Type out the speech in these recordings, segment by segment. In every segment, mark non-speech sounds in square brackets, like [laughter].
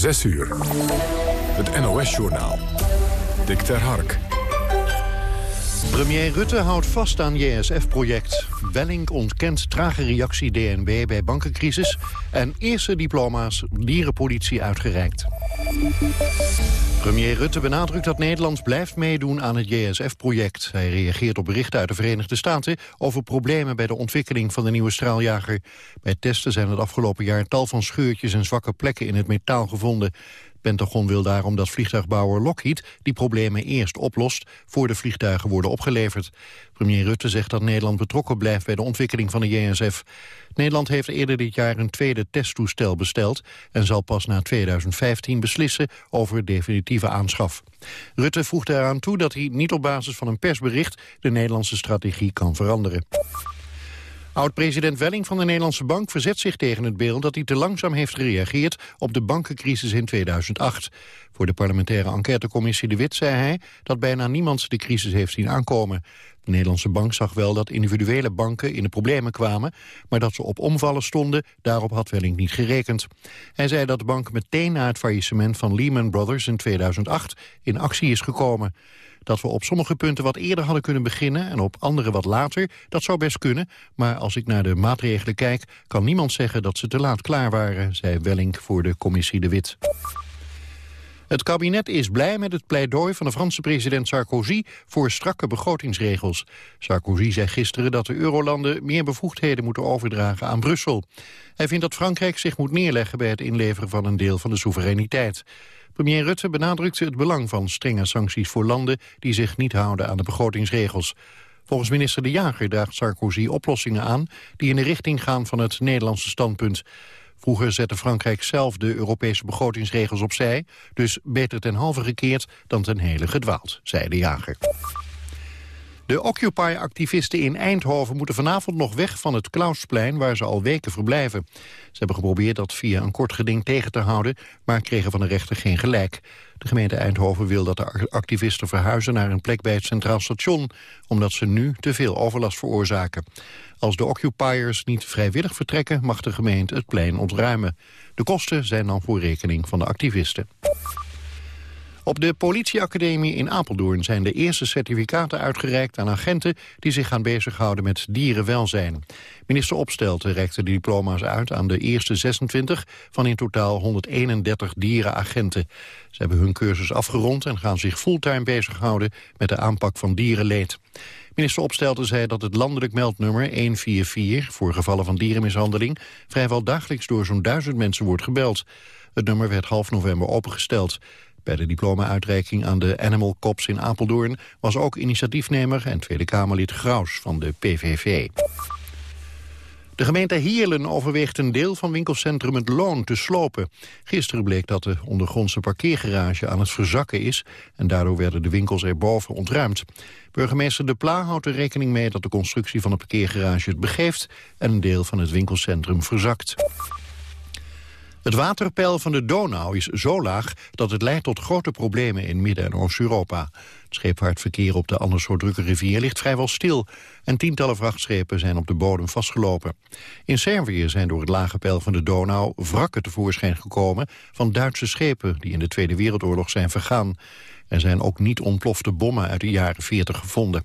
6 uur. Het NOS-journaal. Dick ter Hark. Premier Rutte houdt vast aan JSF-project. Welling ontkent trage reactie DNB bij bankencrisis... en eerste diploma's dierenpolitie uitgereikt. Premier Rutte benadrukt dat Nederland blijft meedoen aan het JSF-project. Hij reageert op berichten uit de Verenigde Staten over problemen bij de ontwikkeling van de nieuwe straaljager. Bij testen zijn het afgelopen jaar tal van scheurtjes en zwakke plekken in het metaal gevonden. Pentagon wil daarom dat vliegtuigbouwer Lockheed die problemen eerst oplost voor de vliegtuigen worden opgeleverd. Premier Rutte zegt dat Nederland betrokken blijft bij de ontwikkeling van de JSF. Nederland heeft eerder dit jaar een tweede testtoestel besteld en zal pas na 2015 beslissen over definitieve aanschaf. Rutte voegde eraan toe dat hij niet op basis van een persbericht de Nederlandse strategie kan veranderen. Oud-president Welling van de Nederlandse Bank verzet zich tegen het beeld dat hij te langzaam heeft gereageerd op de bankencrisis in 2008. Voor de parlementaire enquêtecommissie De Wit zei hij dat bijna niemand de crisis heeft zien aankomen. De Nederlandse Bank zag wel dat individuele banken in de problemen kwamen, maar dat ze op omvallen stonden, daarop had Welling niet gerekend. Hij zei dat de bank meteen na het faillissement van Lehman Brothers in 2008 in actie is gekomen. Dat we op sommige punten wat eerder hadden kunnen beginnen en op andere wat later, dat zou best kunnen. Maar als ik naar de maatregelen kijk, kan niemand zeggen dat ze te laat klaar waren, zei Welling voor de commissie De Wit. Het kabinet is blij met het pleidooi van de Franse president Sarkozy voor strakke begrotingsregels. Sarkozy zei gisteren dat de eurolanden meer bevoegdheden moeten overdragen aan Brussel. Hij vindt dat Frankrijk zich moet neerleggen bij het inleveren van een deel van de soevereiniteit. Premier Rutte benadrukte het belang van strenge sancties voor landen die zich niet houden aan de begrotingsregels. Volgens minister De Jager draagt Sarkozy oplossingen aan die in de richting gaan van het Nederlandse standpunt. Vroeger zette Frankrijk zelf de Europese begrotingsregels opzij, dus beter ten halve gekeerd dan ten hele gedwaald, zei De Jager. De Occupy-activisten in Eindhoven moeten vanavond nog weg van het Klausplein waar ze al weken verblijven. Ze hebben geprobeerd dat via een kort geding tegen te houden, maar kregen van de rechter geen gelijk. De gemeente Eindhoven wil dat de activisten verhuizen naar een plek bij het Centraal Station, omdat ze nu te veel overlast veroorzaken. Als de occupiers niet vrijwillig vertrekken, mag de gemeente het plein ontruimen. De kosten zijn dan voor rekening van de activisten. Op de politieacademie in Apeldoorn zijn de eerste certificaten uitgereikt aan agenten die zich gaan bezighouden met dierenwelzijn. Minister Opstelten reikte de diploma's uit aan de eerste 26 van in totaal 131 dierenagenten. Ze hebben hun cursus afgerond en gaan zich fulltime bezighouden met de aanpak van dierenleed. Minister Opstelten zei dat het landelijk meldnummer 144 voor gevallen van dierenmishandeling vrijwel dagelijks door zo'n duizend mensen wordt gebeld. Het nummer werd half november opengesteld. Bij de diploma-uitreiking aan de Animal Cops in Apeldoorn... was ook initiatiefnemer en Tweede Kamerlid Graus van de PVV. De gemeente Heerlen overweegt een deel van winkelcentrum Het Loon te slopen. Gisteren bleek dat de ondergrondse parkeergarage aan het verzakken is... en daardoor werden de winkels erboven ontruimd. Burgemeester De Pla houdt er rekening mee dat de constructie van de parkeergarage het begeeft... en een deel van het winkelcentrum verzakt. Het waterpeil van de Donau is zo laag dat het leidt tot grote problemen in Midden- en Oost-Europa. Het scheepvaartverkeer op de anders zo drukke rivier ligt vrijwel stil... en tientallen vrachtschepen zijn op de bodem vastgelopen. In Servië zijn door het lage peil van de Donau wrakken tevoorschijn gekomen... van Duitse schepen die in de Tweede Wereldoorlog zijn vergaan. Er zijn ook niet ontplofte bommen uit de jaren 40 gevonden.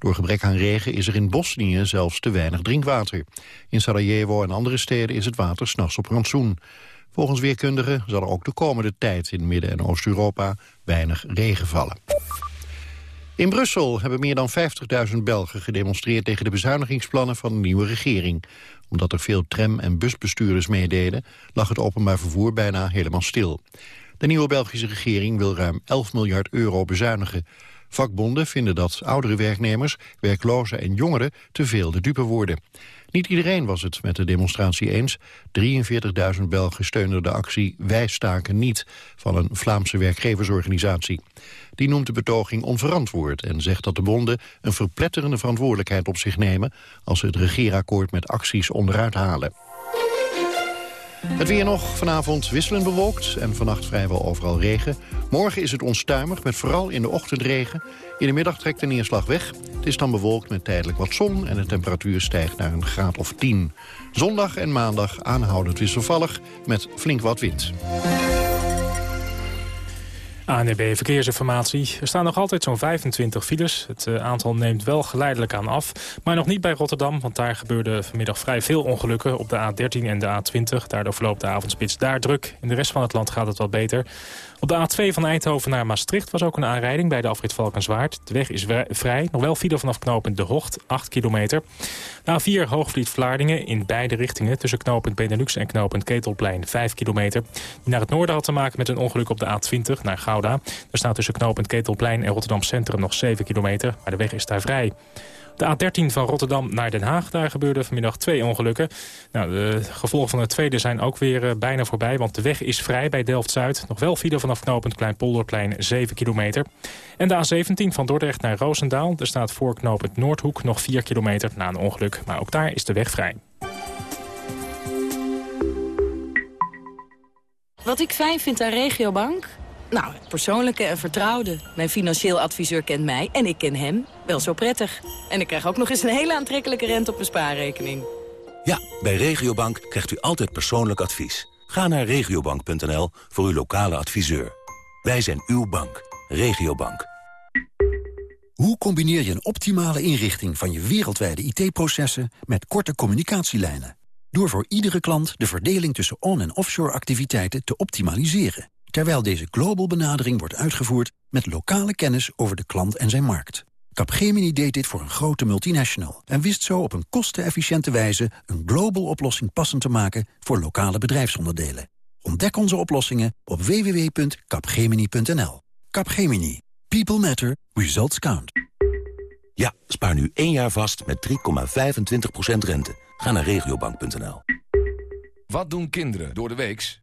Door gebrek aan regen is er in Bosnië zelfs te weinig drinkwater. In Sarajevo en andere steden is het water s'nachts op rantsoen. Volgens weerkundigen zal er ook de komende tijd in Midden- en Oost-Europa weinig regen vallen. In Brussel hebben meer dan 50.000 Belgen gedemonstreerd tegen de bezuinigingsplannen van de nieuwe regering. Omdat er veel tram- en busbestuurders meededen, lag het openbaar vervoer bijna helemaal stil. De nieuwe Belgische regering wil ruim 11 miljard euro bezuinigen. Vakbonden vinden dat oudere werknemers, werklozen en jongeren te veel de dupe worden. Niet iedereen was het met de demonstratie eens. 43.000 Belgen steunden de actie Wij staken niet van een Vlaamse werkgeversorganisatie. Die noemt de betoging onverantwoord en zegt dat de bonden een verpletterende verantwoordelijkheid op zich nemen als ze het regeerakkoord met acties onderuit halen. Het weer nog vanavond wisselend bewolkt en vannacht vrijwel overal regen. Morgen is het onstuimig met vooral in de ochtend regen. In de middag trekt de neerslag weg. Het is dan bewolkt met tijdelijk wat zon en de temperatuur stijgt naar een graad of 10. Zondag en maandag aanhoudend wisselvallig met flink wat wind. ANB Verkeersinformatie. Er staan nog altijd zo'n 25 files. Het uh, aantal neemt wel geleidelijk aan af. Maar nog niet bij Rotterdam, want daar gebeurde vanmiddag vrij veel ongelukken... op de A13 en de A20. Daardoor verloopt de avondspits daar druk. In de rest van het land gaat het wat beter. Op de A2 van Eindhoven naar Maastricht was ook een aanrijding bij de afrit Valkenswaard. De weg is vrij. Nog wel file vanaf knooppunt De Hocht, 8 kilometer. De A4 Hoogvliet-Vlaardingen in beide richtingen... tussen knooppunt Benelux en knooppunt Ketelplein, 5 kilometer. Die naar het noorden had te maken met een ongeluk op de A20 naar Gouda. Er staat tussen knooppunt Ketelplein en Rotterdam Centrum nog 7 kilometer. Maar de weg is daar vrij. De A13 van Rotterdam naar Den Haag, daar gebeurden vanmiddag twee ongelukken. Nou, de gevolgen van het tweede zijn ook weer uh, bijna voorbij, want de weg is vrij bij Delft-Zuid. Nog wel file vanaf knooppunt Kleinpolderplein 7 kilometer. En de A17 van Dordrecht naar Roosendaal. Er staat voor knooppunt Noordhoek nog 4 kilometer na een ongeluk. Maar ook daar is de weg vrij. Wat ik fijn vind aan Regiobank? Nou, het persoonlijke en vertrouwde. Mijn financieel adviseur kent mij en ik ken hem wel zo prettig. En ik krijg ook nog eens een hele aantrekkelijke rente op mijn spaarrekening. Ja, bij Regiobank krijgt u altijd persoonlijk advies. Ga naar regiobank.nl voor uw lokale adviseur. Wij zijn uw bank. Regiobank. Hoe combineer je een optimale inrichting van je wereldwijde IT-processen... met korte communicatielijnen? Door voor iedere klant de verdeling tussen on- en offshore activiteiten te optimaliseren terwijl deze global benadering wordt uitgevoerd met lokale kennis over de klant en zijn markt. Capgemini deed dit voor een grote multinational en wist zo op een kostenefficiënte wijze een global oplossing passend te maken voor lokale bedrijfsonderdelen. Ontdek onze oplossingen op www.capgemini.nl. Capgemini. People matter. Results count. Ja, spaar nu één jaar vast met 3,25% rente. Ga naar regiobank.nl. Wat doen kinderen door de weeks?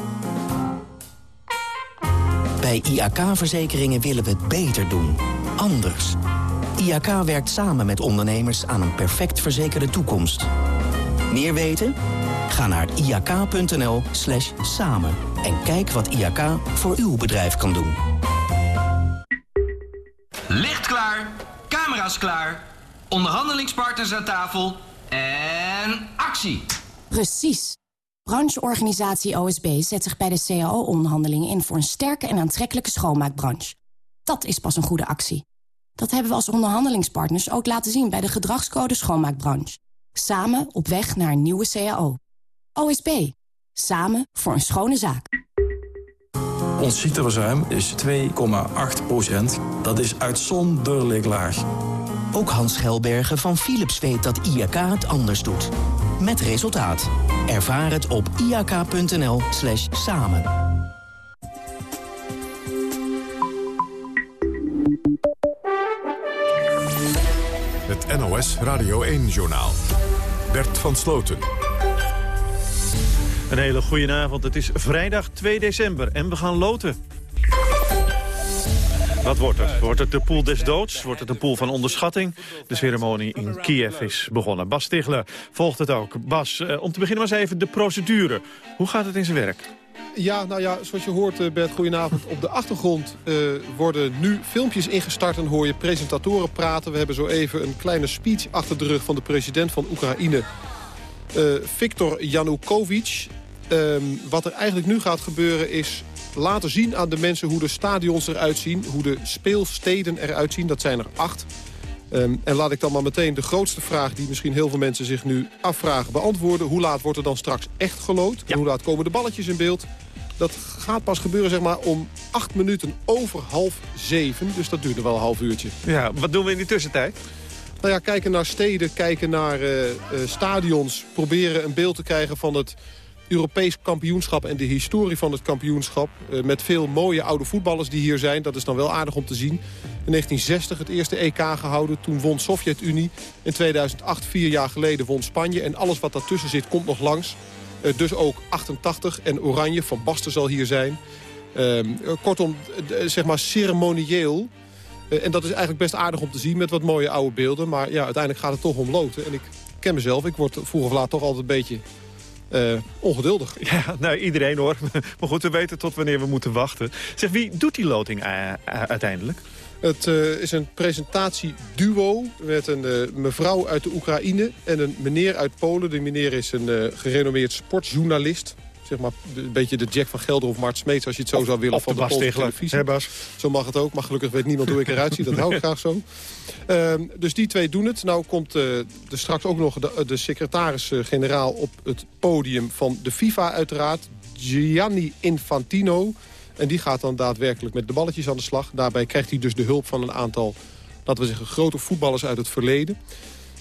Bij IAK-verzekeringen willen we het beter doen anders. IAK werkt samen met ondernemers aan een perfect verzekerde toekomst. Meer weten? Ga naar iak.nl slash samen en kijk wat IAK voor uw bedrijf kan doen. Licht klaar, camera's klaar, onderhandelingspartners aan tafel en actie. Precies. Brancheorganisatie OSB zet zich bij de CAO-onderhandelingen in voor een sterke en aantrekkelijke schoonmaakbranche. Dat is pas een goede actie. Dat hebben we als onderhandelingspartners ook laten zien bij de gedragscode schoonmaakbranche. Samen op weg naar een nieuwe CAO. OSB. Samen voor een schone zaak. Ons ziekteverzuim is 2,8 procent. Dat is uitzonderlijk laag. Ook Hans Gelbergen van Philips weet dat IAK het anders doet. Met resultaat. Ervaar het op iak.nl samen. Het NOS Radio 1-journaal. Bert van Sloten. Een hele goede avond. Het is vrijdag 2 december en we gaan loten. Wat wordt het? Wordt het de pool des doods? Wordt het de pool van onderschatting? De ceremonie in Kiev is begonnen. Bas Stigler volgt het ook. Bas, eh, om te beginnen maar eens even de procedure. Hoe gaat het in zijn werk? Ja, nou ja, zoals je hoort eh, Bert, goedenavond. Op de achtergrond uh, worden nu filmpjes ingestart en hoor je presentatoren praten. We hebben zo even een kleine speech achter de rug van de president van Oekraïne. Viktor Yanukovych. Ehm, wat er eigenlijk nu gaat gebeuren is laten zien aan de mensen hoe de stadions eruit zien. Hoe de speelsteden eruit zien. Dat zijn er acht. Um, en laat ik dan maar meteen de grootste vraag die misschien heel veel mensen zich nu afvragen beantwoorden. Hoe laat wordt er dan straks echt gelood? En hoe laat komen de balletjes in beeld? Dat gaat pas gebeuren zeg maar, om acht minuten over half zeven. Dus dat duurt wel een half uurtje. Ja, wat doen we in die tussentijd? Nou ja, kijken naar steden, kijken naar uh, uh, stadions. Proberen een beeld te krijgen van het Europees kampioenschap en de historie van het kampioenschap. Uh, met veel mooie oude voetballers die hier zijn. Dat is dan wel aardig om te zien. In 1960 het eerste EK gehouden. Toen won Sovjet-Unie. In 2008, vier jaar geleden, won Spanje. En alles wat daartussen zit komt nog langs. Uh, dus ook 88 en Oranje. Van Basten zal hier zijn. Uh, kortom, zeg maar ceremonieel Eh, en dat is eigenlijk best aardig om te zien met wat mooie oude beelden. Maar ja, uiteindelijk gaat het toch om loten. En ik ken mezelf, ik word vroeg of laat toch altijd een beetje uh, ongeduldig. Ja, nou iedereen hoor. [laughs] Maar goed, we weten tot wanneer we moeten wachten. Zeg, wie doet die loting uiteindelijk? Het uh, is een presentatieduo met een uh, mevrouw uit de Oekraïne en een meneer uit Polen. De meneer is een gerenommeerd sportjournalist. Zeg maar een beetje de Jack van Gelder of Mart Smeets als je het zo zou willen. van de, de televisie. Hè, Bas? Zo mag het ook, maar gelukkig weet niemand hoe ik eruit zie. Dat hou ik [laughs] graag zo. Ehm, dus die twee doen het. Nou komt er straks ook nog de, de secretaris-generaal op het podium van de FIFA uiteraard. Gianni Infantino. En die gaat dan daadwerkelijk met de balletjes aan de slag. Daarbij krijgt hij dus de hulp van een aantal, laten we zeggen, grote voetballers uit het verleden.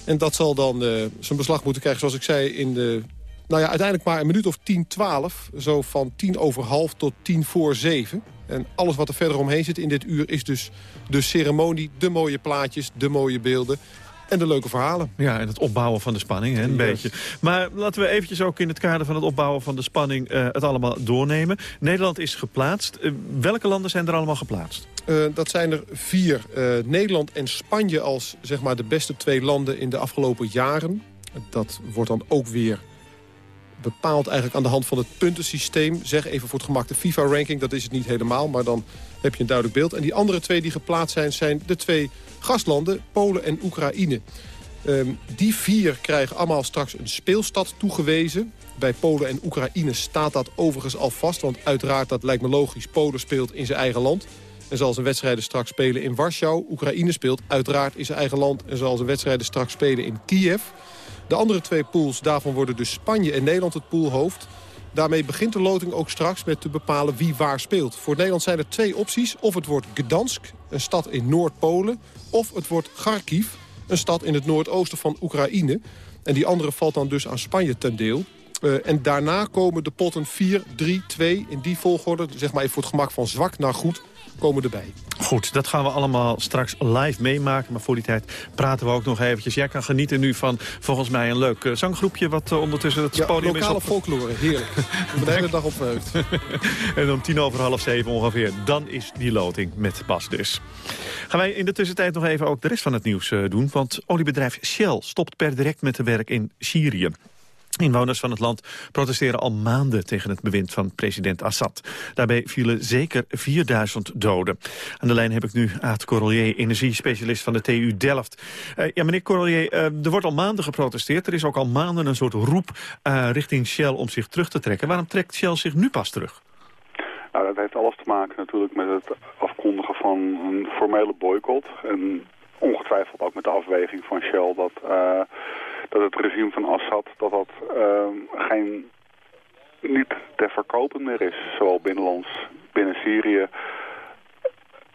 En dat zal dan uh, zijn beslag moeten krijgen, zoals ik zei, in de... Nou ja, uiteindelijk maar een minuut of 10, 12. Zo van 10 over half tot 10 voor 7. En alles wat er verder omheen zit in dit uur is dus de ceremonie, de mooie plaatjes, de mooie beelden. En de leuke verhalen. Ja, en het opbouwen van de spanning, hè, een beetje. Maar laten we eventjes ook in het kader van het opbouwen van de spanning... Uh, het allemaal doornemen. Nederland is geplaatst. Uh, welke landen zijn er allemaal geplaatst? Uh, dat zijn er vier. Nederland en Spanje als zeg maar, de beste twee landen in de afgelopen jaren. Dat wordt dan ook weer bepaald eigenlijk aan de hand van het puntensysteem. Zeg even voor het gemak de FIFA-ranking, dat is het niet helemaal. Maar dan heb je een duidelijk beeld. En die andere twee die geplaatst zijn, zijn de twee gastlanden, Polen en Oekraïne. Um, die vier krijgen allemaal straks een speelstad toegewezen. Bij Polen en Oekraïne staat dat overigens al vast. Want uiteraard, dat lijkt me logisch, Polen speelt in zijn eigen land. En zal zijn wedstrijden straks spelen in Warschau. Oekraïne speelt uiteraard in zijn eigen land. En zal zijn wedstrijden straks spelen in Kiev. De andere twee pools, daarvan worden dus Spanje en Nederland het poolhoofd. Daarmee begint de loting ook straks met te bepalen wie waar speelt. Voor Nederland zijn er twee opties. Of het wordt Gdansk, een stad in Noord-Polen. Of het wordt Kharkiv, een stad in het noordoosten van Oekraïne. En die andere valt dan dus aan Spanje ten deel. Uh, en daarna komen de potten 4, 3, 2 in die volgorde. Zeg maar even voor het gemak van zwak naar goed komen erbij. Goed, dat gaan we allemaal straks live meemaken. Maar voor die tijd praten we ook nog eventjes. Jij kan genieten nu van volgens mij een leuk uh, zanggroepje... wat uh, ondertussen het ja, podium is op... folklore, heerlijk. [laughs] Ik ben de hele dag op verheugd. [laughs] en om tien over half zeven ongeveer, dan is die loting met Bas dus. Gaan wij in de tussentijd nog even ook de rest van het nieuws uh, doen. Want oliebedrijf Shell stopt per direct met de werk in Syrië. Inwoners van het land protesteren al maanden tegen het bewind van president Assad. Daarbij vielen zeker 4000 doden. Aan de lijn heb ik nu Aad Corollier, energiespecialist van de TU Delft. Uh, ja, meneer Corollier, uh, er wordt al maanden geprotesteerd. Er is ook al maanden een soort roep uh, richting Shell om zich terug te trekken. Waarom trekt Shell zich nu pas terug? Nou, dat heeft alles te maken natuurlijk met het afkondigen van een formele boycott. En ongetwijfeld ook met de afweging van Shell dat dat het regime van Assad dat dat uh, geen niet te verkopen meer is. Zowel binnenlands, binnen Syrië,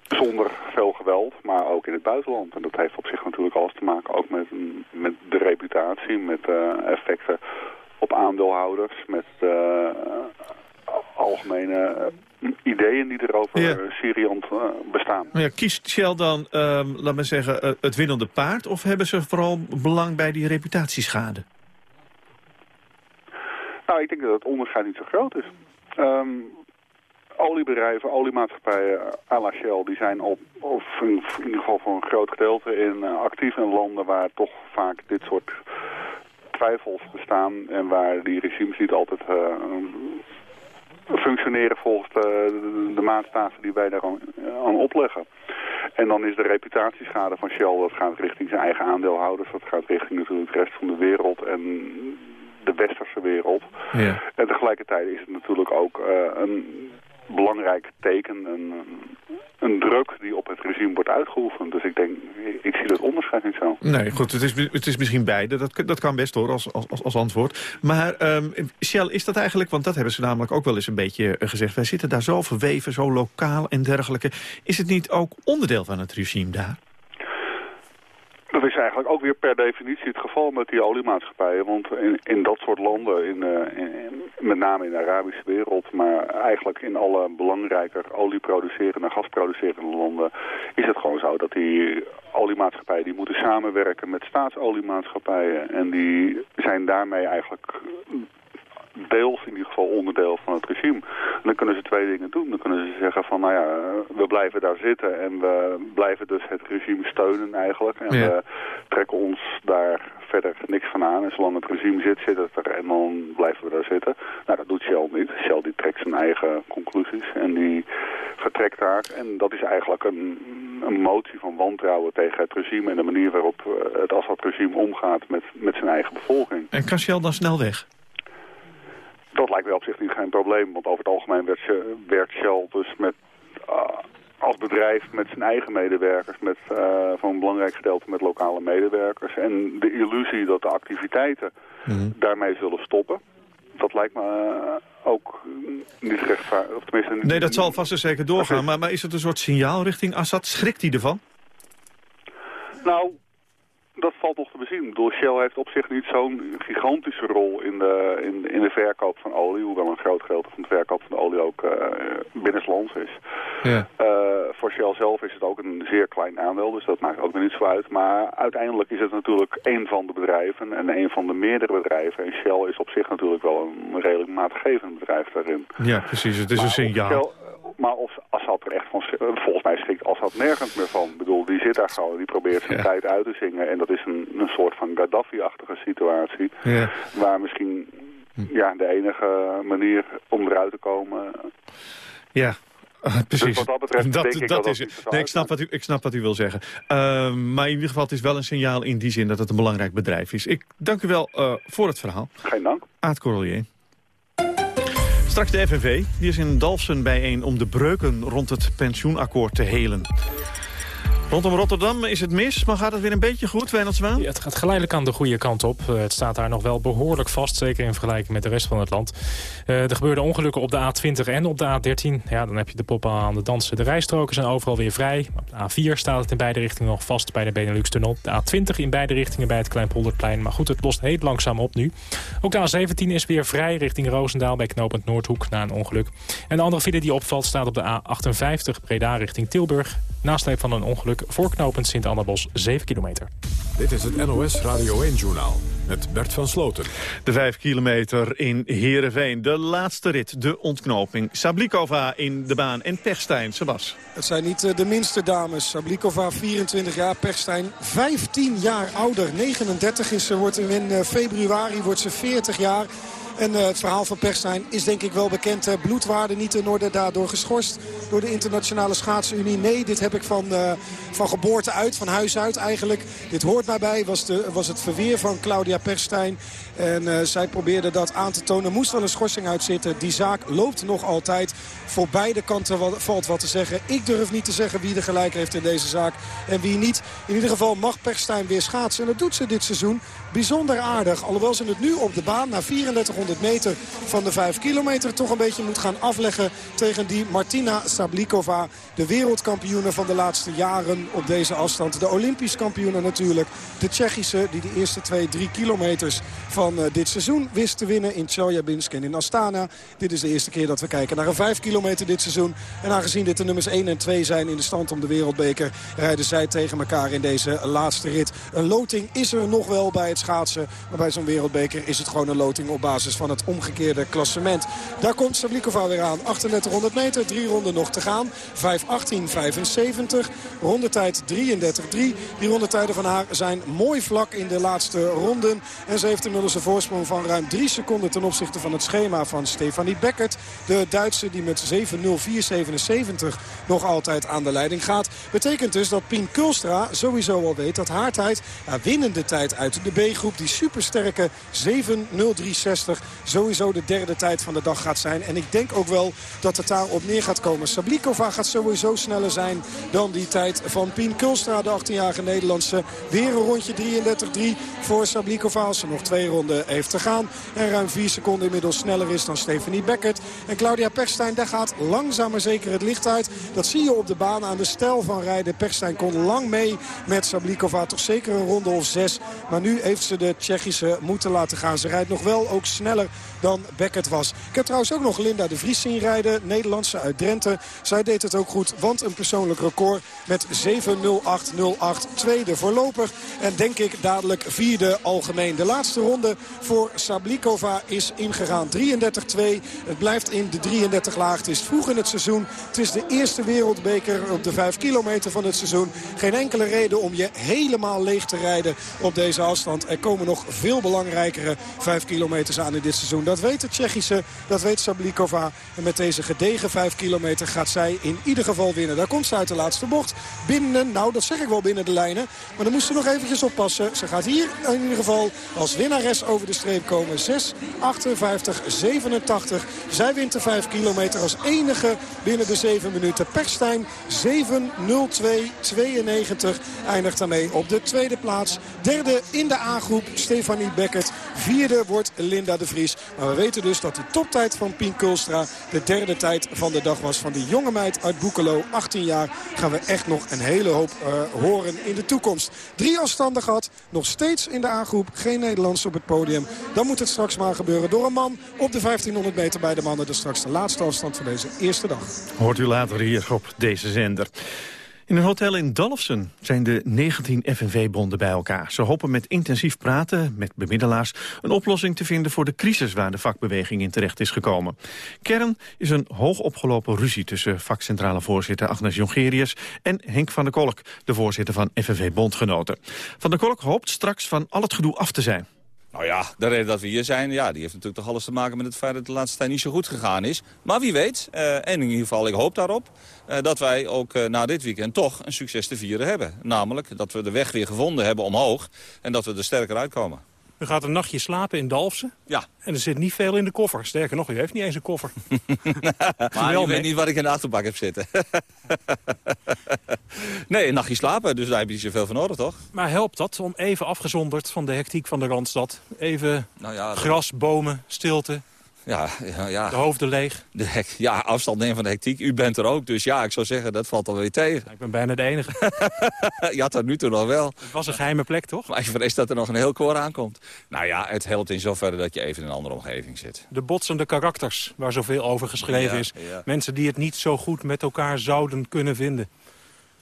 zonder veel geweld, maar ook in het buitenland. En dat heeft op zich natuurlijk alles te maken ook met, met de reputatie, met uh, effecten op aandeelhouders, met uh, algemene ideeën die er over ja. Syrië uh, bestaan. Ja, kiest Shell dan, um, laat maar zeggen, uh, het winnende paard... of hebben ze vooral belang bij die reputatieschade? Nou, ik denk dat het onderscheid niet zo groot is. Um, oliebedrijven, oliemaatschappijen à la Shell... die zijn op, of in, in ieder geval voor een groot gedeelte in uh, actief in landen... waar toch vaak dit soort twijfels bestaan... en waar die regimes niet altijd functioneren volgens de, de maatstaven die wij daar aan, aan, opleggen. En dan is de reputatieschade van Shell, dat gaat richting zijn eigen aandeelhouders, dat gaat richting natuurlijk de rest van de wereld en de westerse wereld. Ja. En tegelijkertijd is het natuurlijk ook uh, een belangrijk teken, een, een druk die op het regime wordt uitgeoefend. Dus ik denk, ik zie dat onderscheid niet zo. Nee, goed, het is, het is misschien beide. Dat, dat kan best hoor, als, als, als antwoord. Maar um, Shell, is dat eigenlijk, want dat hebben ze namelijk ook wel eens een beetje eh, gezegd. Wij zitten daar zo verweven, zo lokaal en dergelijke. Is het niet ook onderdeel van het regime daar? Dat is eigenlijk ook weer per definitie het geval met die oliemaatschappijen. Want in, in dat soort landen, in, uh, in, met name in de Arabische wereld... maar eigenlijk in alle belangrijker olieproducerende, gasproducerende landen... is het gewoon zo dat die oliemaatschappijen die moeten samenwerken met staatsoliemaatschappijen. En die zijn daarmee eigenlijk deels in ieder geval onderdeel van het regime. En dan kunnen ze twee dingen doen. Dan kunnen ze zeggen van, nou ja, we blijven daar zitten en we blijven dus het regime steunen eigenlijk. En we trekken ons daar verder niks van aan. En zolang het regime zit, zit het er en dan blijven we daar zitten. Nou, dat doet Shell niet. Shell die trekt zijn eigen conclusies en die vertrekt daar. En dat is eigenlijk een, een motie van wantrouwen tegen het regime en de manier waarop eh, het Assad-regime omgaat met, met zijn eigen bevolking. En kan Shell dan snel weg? Dat lijkt mij op zich niet geen probleem, want over het algemeen werkt Shell dus met... Uh, als bedrijf met zijn eigen medewerkers, met uh, van een belangrijk gedeelte met lokale medewerkers. En de illusie dat de activiteiten mhm. daarmee zullen stoppen, dat lijkt me uh, ook niet rechtvaardig. Of tenminste, niet, nee, dat zal vast en zeker doorgaan. Maar, maar is het een soort signaal richting Assad? Schrikt hij ervan? Nou, dat valt nog te bezien. Door Shell heeft op zich niet zo'n gigantische rol in de, in, in de verkoop van olie. Hoewel een groot gedeelte van de verkoop van olie ook uh, binnenlands is. Ja. Uh, voor Shell zelf is het ook een zeer klein aandeel, dus dat maakt ook weer niet zo uit. Maar uiteindelijk is het natuurlijk één van de bedrijven en een van de meerdere bedrijven. En Shell is op zich natuurlijk wel een redelijk maatgevend bedrijf daarin. Ja, precies. Het is een signaal maar of Assad er echt van... Volgens mij schikt Assad nergens meer van. Ik bedoel, die zit daar gewoon. Die probeert zijn tijd uit te zingen. En dat is een, een soort van Gaddafi-achtige situatie. Ja. Waar misschien ja, de enige manier om eruit te komen... Ja, uh, precies. [laughs] Dus wat dat betreft dat, denk ik dat, is het. Nee, ik snap, wat u, ik snap wat u wil zeggen. Uh, maar in ieder geval, het is wel een signaal in die zin dat het een belangrijk bedrijf is. Ik dank u wel uh, voor het verhaal. Geen dank. Aad. Straks de FNV. Die is in Dalfsen bijeen om de breuken rond het pensioenakkoord te helen. Rondom Rotterdam is het mis, maar gaat het weer een beetje goed, Wijnald Zwaan? Ja, het gaat geleidelijk aan de goede kant op. Uh, het staat daar nog wel behoorlijk vast, zeker in vergelijking met de rest van het land. Uh, er gebeurden ongelukken op de A20 en op de A13. Ja, dan heb je de poppen aan de dansen. De rijstroken zijn overal weer vrij. Op de A4 staat het in beide richtingen nog vast bij de Benelux-tunnel. De A20 in beide richtingen bij het Kleinpolderplein. Maar goed, het lost heel langzaam op nu. Ook de A17 is weer vrij richting Roosendaal bij knooppunt Noordhoek na een ongeluk. En de andere file die opvalt staat op de A58 Breda richting Tilburg. Nasleep van een ongeluk voorknopend Sint-Annabos 7 kilometer. Dit is het NOS Radio 1-journaal met Bert van Sloten. De 5 kilometer in Heerenveen. De laatste rit, de ontknoping. Sablikova in de baan en Pechstein. Sebas. Het zijn niet eh, de minste dames. Sablikova 24 jaar, Pechstein 15 jaar ouder. 39 is ze, wordt in eh, februari wordt ze 40 jaar. En uh, het verhaal van Perstijn is denk ik wel bekend. Uh, bloedwaarde niet in orde daardoor geschorst door de internationale schaatsunie. Nee, dit heb ik van, uh, van geboorte uit, van huis uit eigenlijk. Dit hoort mij bij, was, de, was het verweer van Claudia Perstijn. En zij probeerde dat aan te tonen. Moest wel een schorsing uitzitten. Die zaak loopt nog altijd. Voor beide kanten valt wat te zeggen. Ik durf niet te zeggen wie er gelijk heeft in deze zaak en wie niet. In ieder geval mag Perstijn weer schaatsen. En dat doet ze dit seizoen bijzonder aardig. Alhoewel ze het nu op de baan na 3400 meter van de 5 kilometer toch een beetje moet gaan afleggen tegen die Martina Sablikova. De wereldkampioene van de laatste jaren op deze afstand. De Olympisch kampioene natuurlijk. De Tsjechische die de eerste 2, 3 kilometers van uh, dit seizoen wist te winnen in Chelyabinsk en in Astana. Dit is de eerste keer dat we kijken naar een 5 kilometer dit seizoen. En aangezien dit de nummers 1 en 2 zijn in de stand om de wereldbeker... rijden zij tegen elkaar in deze laatste rit. Een loting is er nog wel bij het schaatsen. Maar bij zo'n wereldbeker is het gewoon een loting op basis van het omgekeerde klassement. Daar komt Sablikova weer aan. 3800 meter, drie ronden nog te gaan. 5.18.75. Rondetijd 33.3. Die rondetijden van haar zijn mooi vlak in de laatste ronden. En ze heeft inmiddels een voorsprong van ruim 3 seconden ten opzichte van het schema van Stefanie Beckert. De Duitse die met 7.04.77 nog altijd aan de leiding gaat. Betekent dus dat Pien Kulstra sowieso al weet dat haar tijd, haar winnende tijd uit de B groep die supersterke 7.03.60 sowieso de derde tijd van de dag gaat zijn. En ik denk ook wel dat het daar op neer gaat komen. Sablikova gaat sowieso sneller zijn dan die tijd van Pien Kulstra, de 18-jarige Nederlandse. Weer een rondje 33-3 voor Sablikova als ze nog twee ronden heeft te gaan. En ruim vier seconden inmiddels sneller is dan Stephanie Beckert. En Claudia Perstijn, daar gaat langzaam maar zeker het licht uit. Dat zie je op de baan aan de stijl van rijden. Perstijn kon lang mee met Sablikova. Toch zeker een ronde of zes. Maar nu heeft ze de Tsjechische moeten laten gaan. Ze rijdt nog wel ook snel sneller dan Beckett was. Ik heb trouwens ook nog Linda de Vries zien rijden. Nederlandse uit Drenthe. Zij deed het ook goed, want een persoonlijk record met 7.08.08. Tweede voorlopig en denk ik dadelijk vierde algemeen. De laatste ronde voor Sablikova is ingegaan. 33-2. Het blijft in de 33 laag. Het is vroeg in het seizoen. Het is de eerste wereldbeker op de 5 kilometer van het seizoen. Geen enkele reden om je helemaal leeg te rijden op deze afstand. Er komen nog veel belangrijkere 5 kilometers aan in dit seizoen. Dat weet de Tsjechische, dat weet Sablikova. En met deze gedegen 5 kilometer gaat zij in ieder geval winnen. Daar komt ze uit de laatste bocht. Binnen, nou dat zeg ik wel binnen de lijnen. Maar dan moest ze nog eventjes oppassen. Ze gaat hier in ieder geval als winnares over de streep komen. 6, 58, 87. Zij wint de 5 kilometer als enige binnen de 7 minuten. Perstijn 7, 02, 92 eindigt daarmee op de tweede plaats. Derde in de A-groep Stefanie Beckert. Vierde wordt Linda de Vries. Maar we weten dus dat de toptijd van Pien Kulstra de derde tijd van de dag was. Van die jonge meid uit Boekelo, 18 jaar, gaan we echt nog een hele hoop uh, horen in de toekomst. Drie afstanden gehad, nog steeds in de A-groep. Geen Nederlands op het podium. Dan moet het straks maar gebeuren door een man op de 1500 meter bij de mannen. Dus straks de laatste afstand van deze eerste dag. Hoort u later hier op deze zender. In een hotel in Dalfsen zijn de 19 FNV-bonden bij elkaar. Ze hopen met intensief praten met bemiddelaars een oplossing te vinden voor de crisis waar de vakbeweging in terecht is gekomen. Kern is een hoogopgelopen ruzie tussen vakcentrale voorzitter Agnes Jongerius en Henk van der Kolk, de voorzitter van FNV-bondgenoten. Van der Kolk hoopt straks van al het gedoe af te zijn. Nou ja, de reden dat we hier zijn, ja, die heeft natuurlijk toch alles te maken met het feit dat de laatste tijd niet zo goed gegaan is. Maar wie weet, uh, en in ieder geval, ik hoop daarop, uh, dat wij ook uh, na dit weekend toch een succes te vieren hebben. Namelijk dat we de weg weer gevonden hebben omhoog en dat we er sterker uitkomen. U gaat een nachtje slapen in Dalfsen. Ja. En er zit niet veel in de koffer. Sterker nog, u heeft niet eens een koffer. [laughs] maar je weet niet wat ik in de achterbak heb zitten. [laughs] nee, een nachtje slapen, dus daar heb je niet zoveel van nodig, toch? Maar helpt dat om even afgezonderd van de hectiek van de Randstad? Even nou ja, gras, bomen, stilte, ja, ja, ja. De hoofden leeg. De hek, ja, afstand nemen van de hectiek. U bent er ook, dus ja, ik zou zeggen, dat valt alweer tegen. ik ben bijna de enige. je had dat nu toe nog wel. Het was een geheime plek, toch? Maar ik vrees dat er nog een heel koor aankomt. Nou ja, het helpt in zoverre dat je even in een andere omgeving zit. De botsende karakters, waar zoveel over geschreven is. Mensen die het niet zo goed met elkaar zouden kunnen vinden.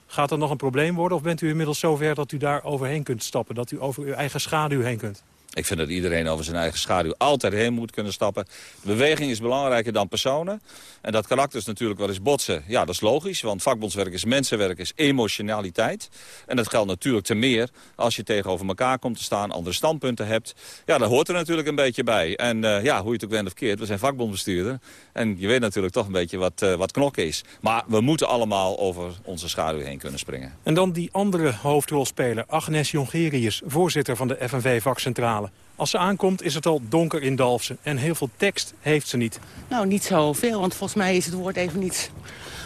Gaat dat nog een probleem worden? Of bent u inmiddels zover dat u daar overheen kunt stappen? Dat u over uw eigen schaduw heen kunt? Ik vind dat iedereen over zijn eigen schaduw altijd heen moet kunnen stappen. Beweging is belangrijker dan personen. En dat karakters natuurlijk wel eens botsen. Ja, dat is logisch, want vakbondswerk is mensenwerk, is emotionaliteit. En dat geldt natuurlijk te meer als je tegenover elkaar komt te staan, andere standpunten hebt. Ja, dat hoort er natuurlijk een beetje bij. En uh, ja, hoe je het ook bent of keert, we zijn vakbondbestuurder. En je weet natuurlijk toch een beetje wat, uh, wat knokken is. Maar we moeten allemaal over onze schaduw heen kunnen springen. En dan die andere hoofdrolspeler, Agnes Jongerius, voorzitter van de FNV-vakcentrale. Als ze aankomt is het al donker in Dalfsen en heel veel tekst heeft ze niet. Nou, niet zoveel, want volgens mij is het woord even niet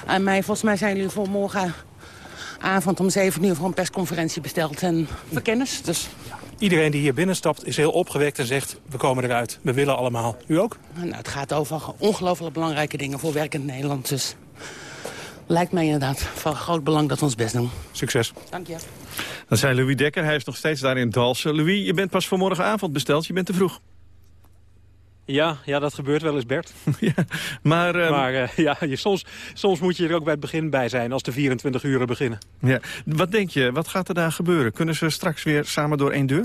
aan mij. Volgens mij zijn jullie voor morgenavond om 7 uur voor een persconferentie besteld en verkennis. Dus... Iedereen die hier binnenstapt is heel opgewekt en zegt... we komen eruit, we willen allemaal. U ook? Nou, het gaat over ongelooflijk belangrijke dingen voor werkend Nederland. Dus lijkt mij inderdaad van groot belang dat we ons best doen. Succes. Dank je. Dat zei Louis Dekker, hij is nog steeds daar in Dalsen. Louis, je bent pas vanmorgenavond besteld, je bent te vroeg. Ja, ja, dat gebeurt wel eens, Bert. [laughs] ja, maar um... maar uh, ja, je, soms, soms moet je er ook bij het begin bij zijn, als de 24 uren beginnen. Ja. Wat denk je, wat gaat er daar gebeuren? Kunnen ze straks weer samen door één deur?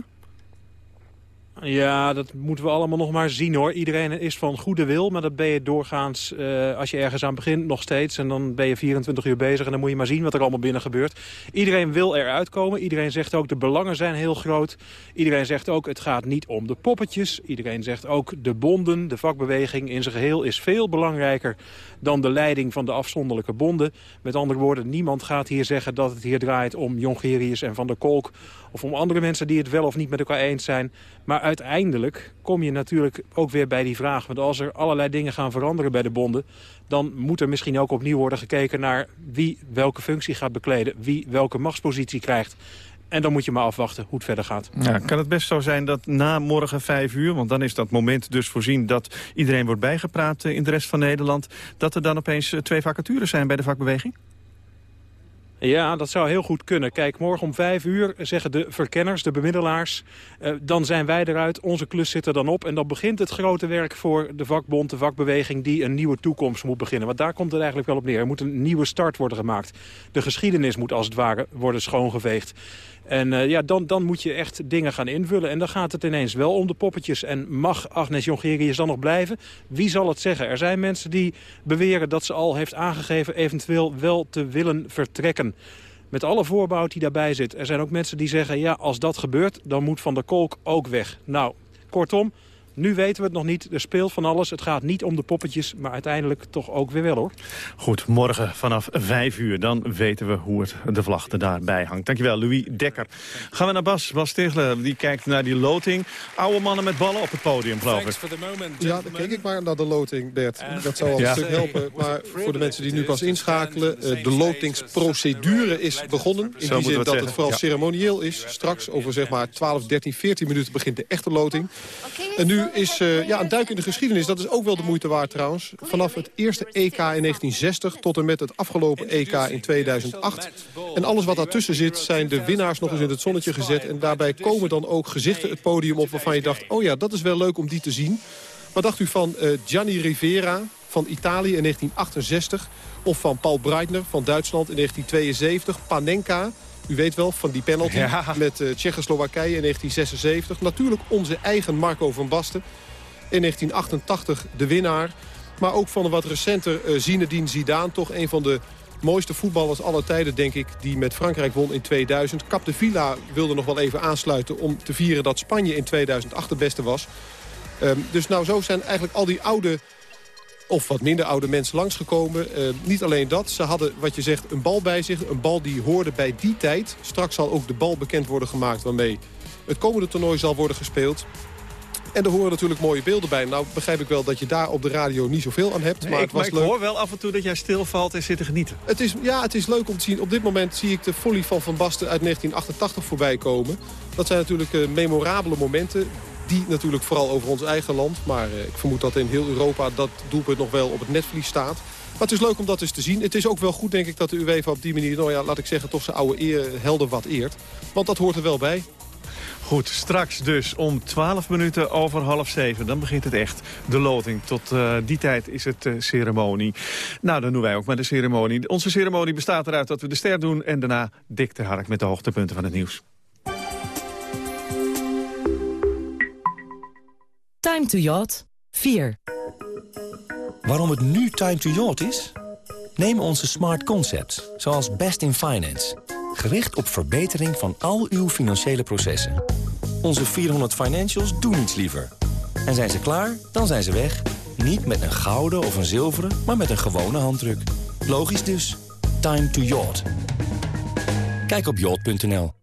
Ja, dat moeten we allemaal nog maar zien hoor. Iedereen is van goede wil, maar dat ben je doorgaans uh, als je ergens aan begint nog steeds. En dan ben je 24 uur bezig en dan moet je maar zien wat er allemaal binnen gebeurt. Iedereen wil eruit komen. Iedereen zegt ook de belangen zijn heel groot. Iedereen zegt ook het gaat niet om de poppetjes. Iedereen zegt ook de bonden, de vakbeweging in zijn geheel is veel belangrijker dan de leiding van de afzonderlijke bonden. Met andere woorden, niemand gaat hier zeggen dat het hier draait om Jongerius en Van der Kolk of om andere mensen die het wel of niet met elkaar eens zijn. Maar uiteindelijk kom je natuurlijk ook weer bij die vraag. Want als er allerlei dingen gaan veranderen bij de bonden... dan moet er misschien ook opnieuw worden gekeken naar wie welke functie gaat bekleden. Wie welke machtspositie krijgt. En dan moet je maar afwachten hoe het verder gaat. Ja, kan het best zo zijn dat na morgen vijf uur... want dan is dat moment dus voorzien dat iedereen wordt bijgepraat in de rest van Nederland... dat er dan opeens twee vacatures zijn bij de vakbeweging? Ja, dat zou heel goed kunnen. Kijk, morgen om vijf uur zeggen de verkenners, de bemiddelaars... Uh, dan zijn wij eruit, onze klus zit er dan op... en dan begint het grote werk voor de vakbond, de vakbeweging... die een nieuwe toekomst moet beginnen. Want daar komt het eigenlijk wel op neer. Er moet een nieuwe start worden gemaakt. De geschiedenis moet als het ware worden schoongeveegd. En uh, ja, dan, dan moet je echt dingen gaan invullen. En dan gaat het ineens wel om de poppetjes. En mag Agnes Jongerius dan nog blijven? Wie zal het zeggen? Er zijn mensen die beweren dat ze al heeft aangegeven... eventueel wel te willen vertrekken. Met alle voorbouw die daarbij zit. Er zijn ook mensen die zeggen... ja, als dat gebeurt, dan moet Van der Kolk ook weg. Nou, kortom, nu weten we het nog niet. Er speelt van alles. Het gaat niet om de poppetjes, maar uiteindelijk toch ook weer wel hoor. Goed, morgen vanaf vijf uur. Dan weten we hoe het de vlag er daarbij hangt. Dankjewel, Louis Dekker. Gaan we naar Bas. Bas Stigler, die kijkt naar die loting. Oude mannen met ballen op het podium, geloof ik. Ja, dan kijk ik maar naar de loting, Bert. Dat zou al een stuk helpen. Maar voor de mensen die nu pas inschakelen... Eh, de lotingsprocedure is begonnen. In die zin dat het vooral ceremonieel is. Straks over zeg maar 12, 13, 14 minuten begint de echte loting. En nu is uh, ja, een duik in de geschiedenis. Dat is ook wel de moeite waard trouwens. Vanaf het eerste EK in 1960 tot en met het afgelopen EK in 2008. En alles wat daartussen zit zijn de winnaars nog eens in het zonnetje gezet. En daarbij komen dan ook gezichten het podium op waarvan je dacht... oh ja, dat is wel leuk om die te zien. Wat dacht u van uh, Gianni Rivera van Italië in 1968... of van Paul Breitner van Duitsland in 1972, Panenka u weet wel, van die penalty met uh, Tsjechoslowakije in 1976. Natuurlijk onze eigen Marco van Basten. In 1988 de winnaar. Maar ook van een wat recenter uh, Zinedine Zidane. Toch een van de mooiste voetballers aller tijden, denk ik, die met Frankrijk won in 2000. Cap de Villa wilde nog wel even aansluiten om te vieren dat Spanje in 2008 de beste was. Um, dus nou, zo zijn eigenlijk al die oude of wat minder oude mensen langsgekomen. Uh, niet alleen dat, ze hadden wat je zegt een bal bij zich. Een bal die hoorde bij die tijd. Straks zal ook de bal bekend worden gemaakt waarmee het komende toernooi zal worden gespeeld. En er horen natuurlijk mooie beelden bij. Nou begrijp ik wel dat je daar op de radio niet zoveel aan hebt. maar, ik, het was maar ik hoor wel af en toe dat jij stilvalt en zit te genieten. Het is, ja, het is leuk om te zien. Op dit moment zie ik de volley van Van Basten uit 1988 voorbij komen. Dat zijn natuurlijk uh, memorabele momenten die natuurlijk vooral over ons eigen land. Maar uh, ik vermoed dat in heel Europa dat doelpunt nog wel op het netvlies staat. Maar het is leuk om dat eens te zien. Het is ook wel goed, denk ik, dat de UEFA op die manier... nou ja, laat ik zeggen, toch zijn oude eer, helder wat eert. Want dat hoort er wel bij. Goed, straks dus om 12 minuten over half zeven. Dan begint het echt, de loting. Tot uh, die tijd is het uh, ceremonie. Nou, dan doen wij ook maar de ceremonie. Onze ceremonie bestaat eruit dat we de ster doen... en daarna dik de hark met de hoogtepunten van het nieuws. Time to Yacht 4. Waarom het nu Time to Yacht is? Neem onze smart concepts, zoals Best in Finance. Gericht op verbetering van al uw financiële processen. Onze 400 financials doen iets liever. En zijn ze klaar, dan zijn ze weg. Niet met een gouden of een zilveren, maar met een gewone handdruk. Logisch dus. Time to Yacht. Kijk op yacht.nl.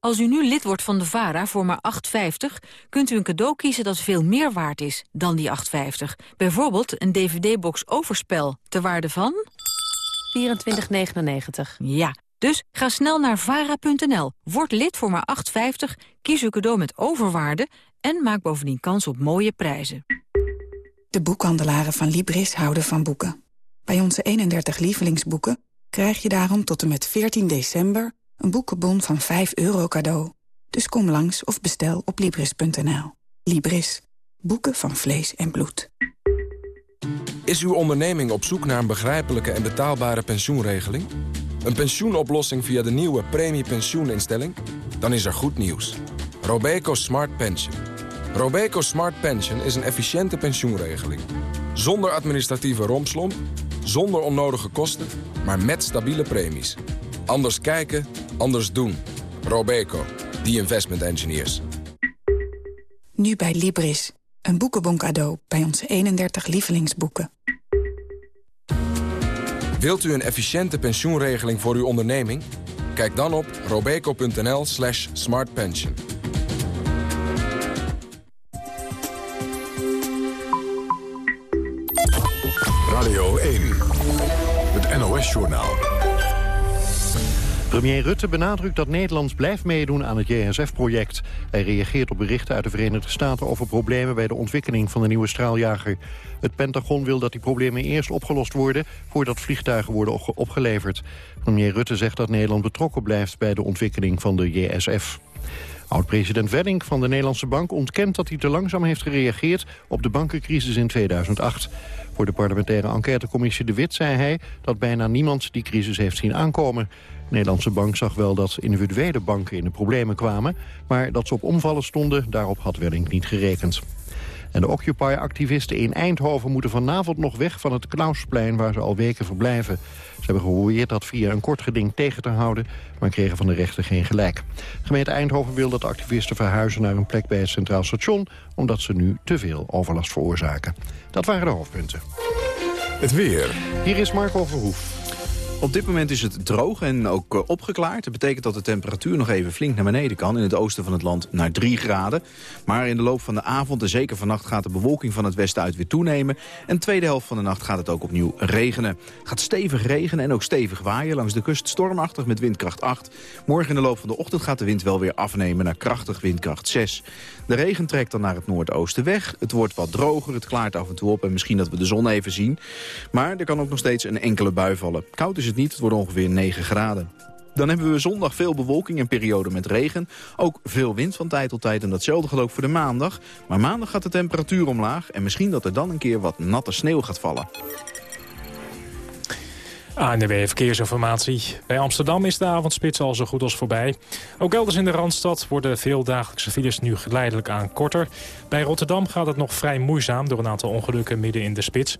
Als u nu lid wordt van de VARA voor maar 8,50... kunt u een cadeau kiezen dat veel meer waard is dan die 8,50. Bijvoorbeeld een dvd-box Overspel, ter waarde van... 24,99. Ja, dus ga snel naar vara.nl, word lid voor maar 8,50... kies uw cadeau met overwaarde en maak bovendien kans op mooie prijzen. De boekhandelaren van Libris houden van boeken. Bij onze 31 lievelingsboeken krijg je daarom tot en met 14 december een boekenbon van 5 euro cadeau. Dus kom langs of bestel op Libris.nl. Libris. Boeken van vlees en bloed. Is uw onderneming op zoek naar een begrijpelijke en betaalbare pensioenregeling? Een pensioenoplossing via de nieuwe premiepensioeninstelling? Dan is er goed nieuws. Robeco Smart Pension. Robeco Smart Pension is een efficiënte pensioenregeling. Zonder administratieve rompslomp, zonder onnodige kosten, maar met stabiele premies. Anders kijken, anders doen. Robeco, the investment engineers. Nu bij Libris. Een boekenbon cadeau bij onze 31 lievelingsboeken. Wilt u een efficiënte pensioenregeling voor uw onderneming? Kijk dan op robeco.nl slash smartpension. Radio 1, het NOS-journaal. Premier Rutte benadrukt dat Nederland blijft meedoen aan het JSF-project. Hij reageert op berichten uit de Verenigde Staten over problemen bij de ontwikkeling van de nieuwe straaljager. Het Pentagon wil dat die problemen eerst opgelost worden voordat vliegtuigen worden opgeleverd. Premier Rutte zegt dat Nederland betrokken blijft bij de ontwikkeling van de JSF. Oud-president Wedding van de Nederlandse Bank ontkent dat hij te langzaam heeft gereageerd op de bankencrisis in 2008. Voor de parlementaire enquêtecommissie De Wit zei hij dat bijna niemand die crisis heeft zien aankomen. De Nederlandse Bank zag wel dat individuele banken in de problemen kwamen... maar dat ze op omvallen stonden, daarop had Wedding niet gerekend. En de Occupy-activisten in Eindhoven moeten vanavond nog weg van het Klausplein waar ze al weken verblijven. Ze hebben geprobeerd dat via een kort geding tegen te houden, maar kregen van de rechter geen gelijk. gemeente Eindhoven wil dat de activisten verhuizen naar een plek bij het Centraal Station, omdat ze nu te veel overlast veroorzaken. Dat waren de hoofdpunten. Het weer. Hier is Marco Verhoef. Op dit moment is het droog en ook uh, opgeklaard. Dat betekent dat de temperatuur nog even flink naar beneden kan... in het oosten van het land naar 3 graden. Maar in de loop van de avond en zeker vannacht gaat de bewolking van het westen uit weer toenemen. En de tweede helft van de nacht gaat het ook opnieuw regenen. Gaat stevig regenen en ook stevig waaien. Langs de kust stormachtig met windkracht 8. Morgen in de loop van de ochtend gaat de wind wel weer afnemen naar krachtig windkracht 6. De regen trekt dan naar het noordoosten weg. Het wordt wat droger, het klaart af en toe op en misschien dat we de zon even zien. Maar er kan ook nog steeds een enkele bui vallen. Koud is het niet, het wordt ongeveer 9 graden. Dan hebben we zondag veel bewolking en periode met regen. Ook veel wind van tijd tot tijd en datzelfde geldt ook voor de maandag. Maar maandag gaat de temperatuur omlaag en misschien dat er dan een keer wat natte sneeuw gaat vallen. ANWB Verkeersinformatie. Bij Amsterdam is de avondspits al zo goed als voorbij. Ook elders in de Randstad worden veel dagelijkse files nu geleidelijk aan korter. Bij Rotterdam gaat het nog vrij moeizaam door een aantal ongelukken midden in de spits.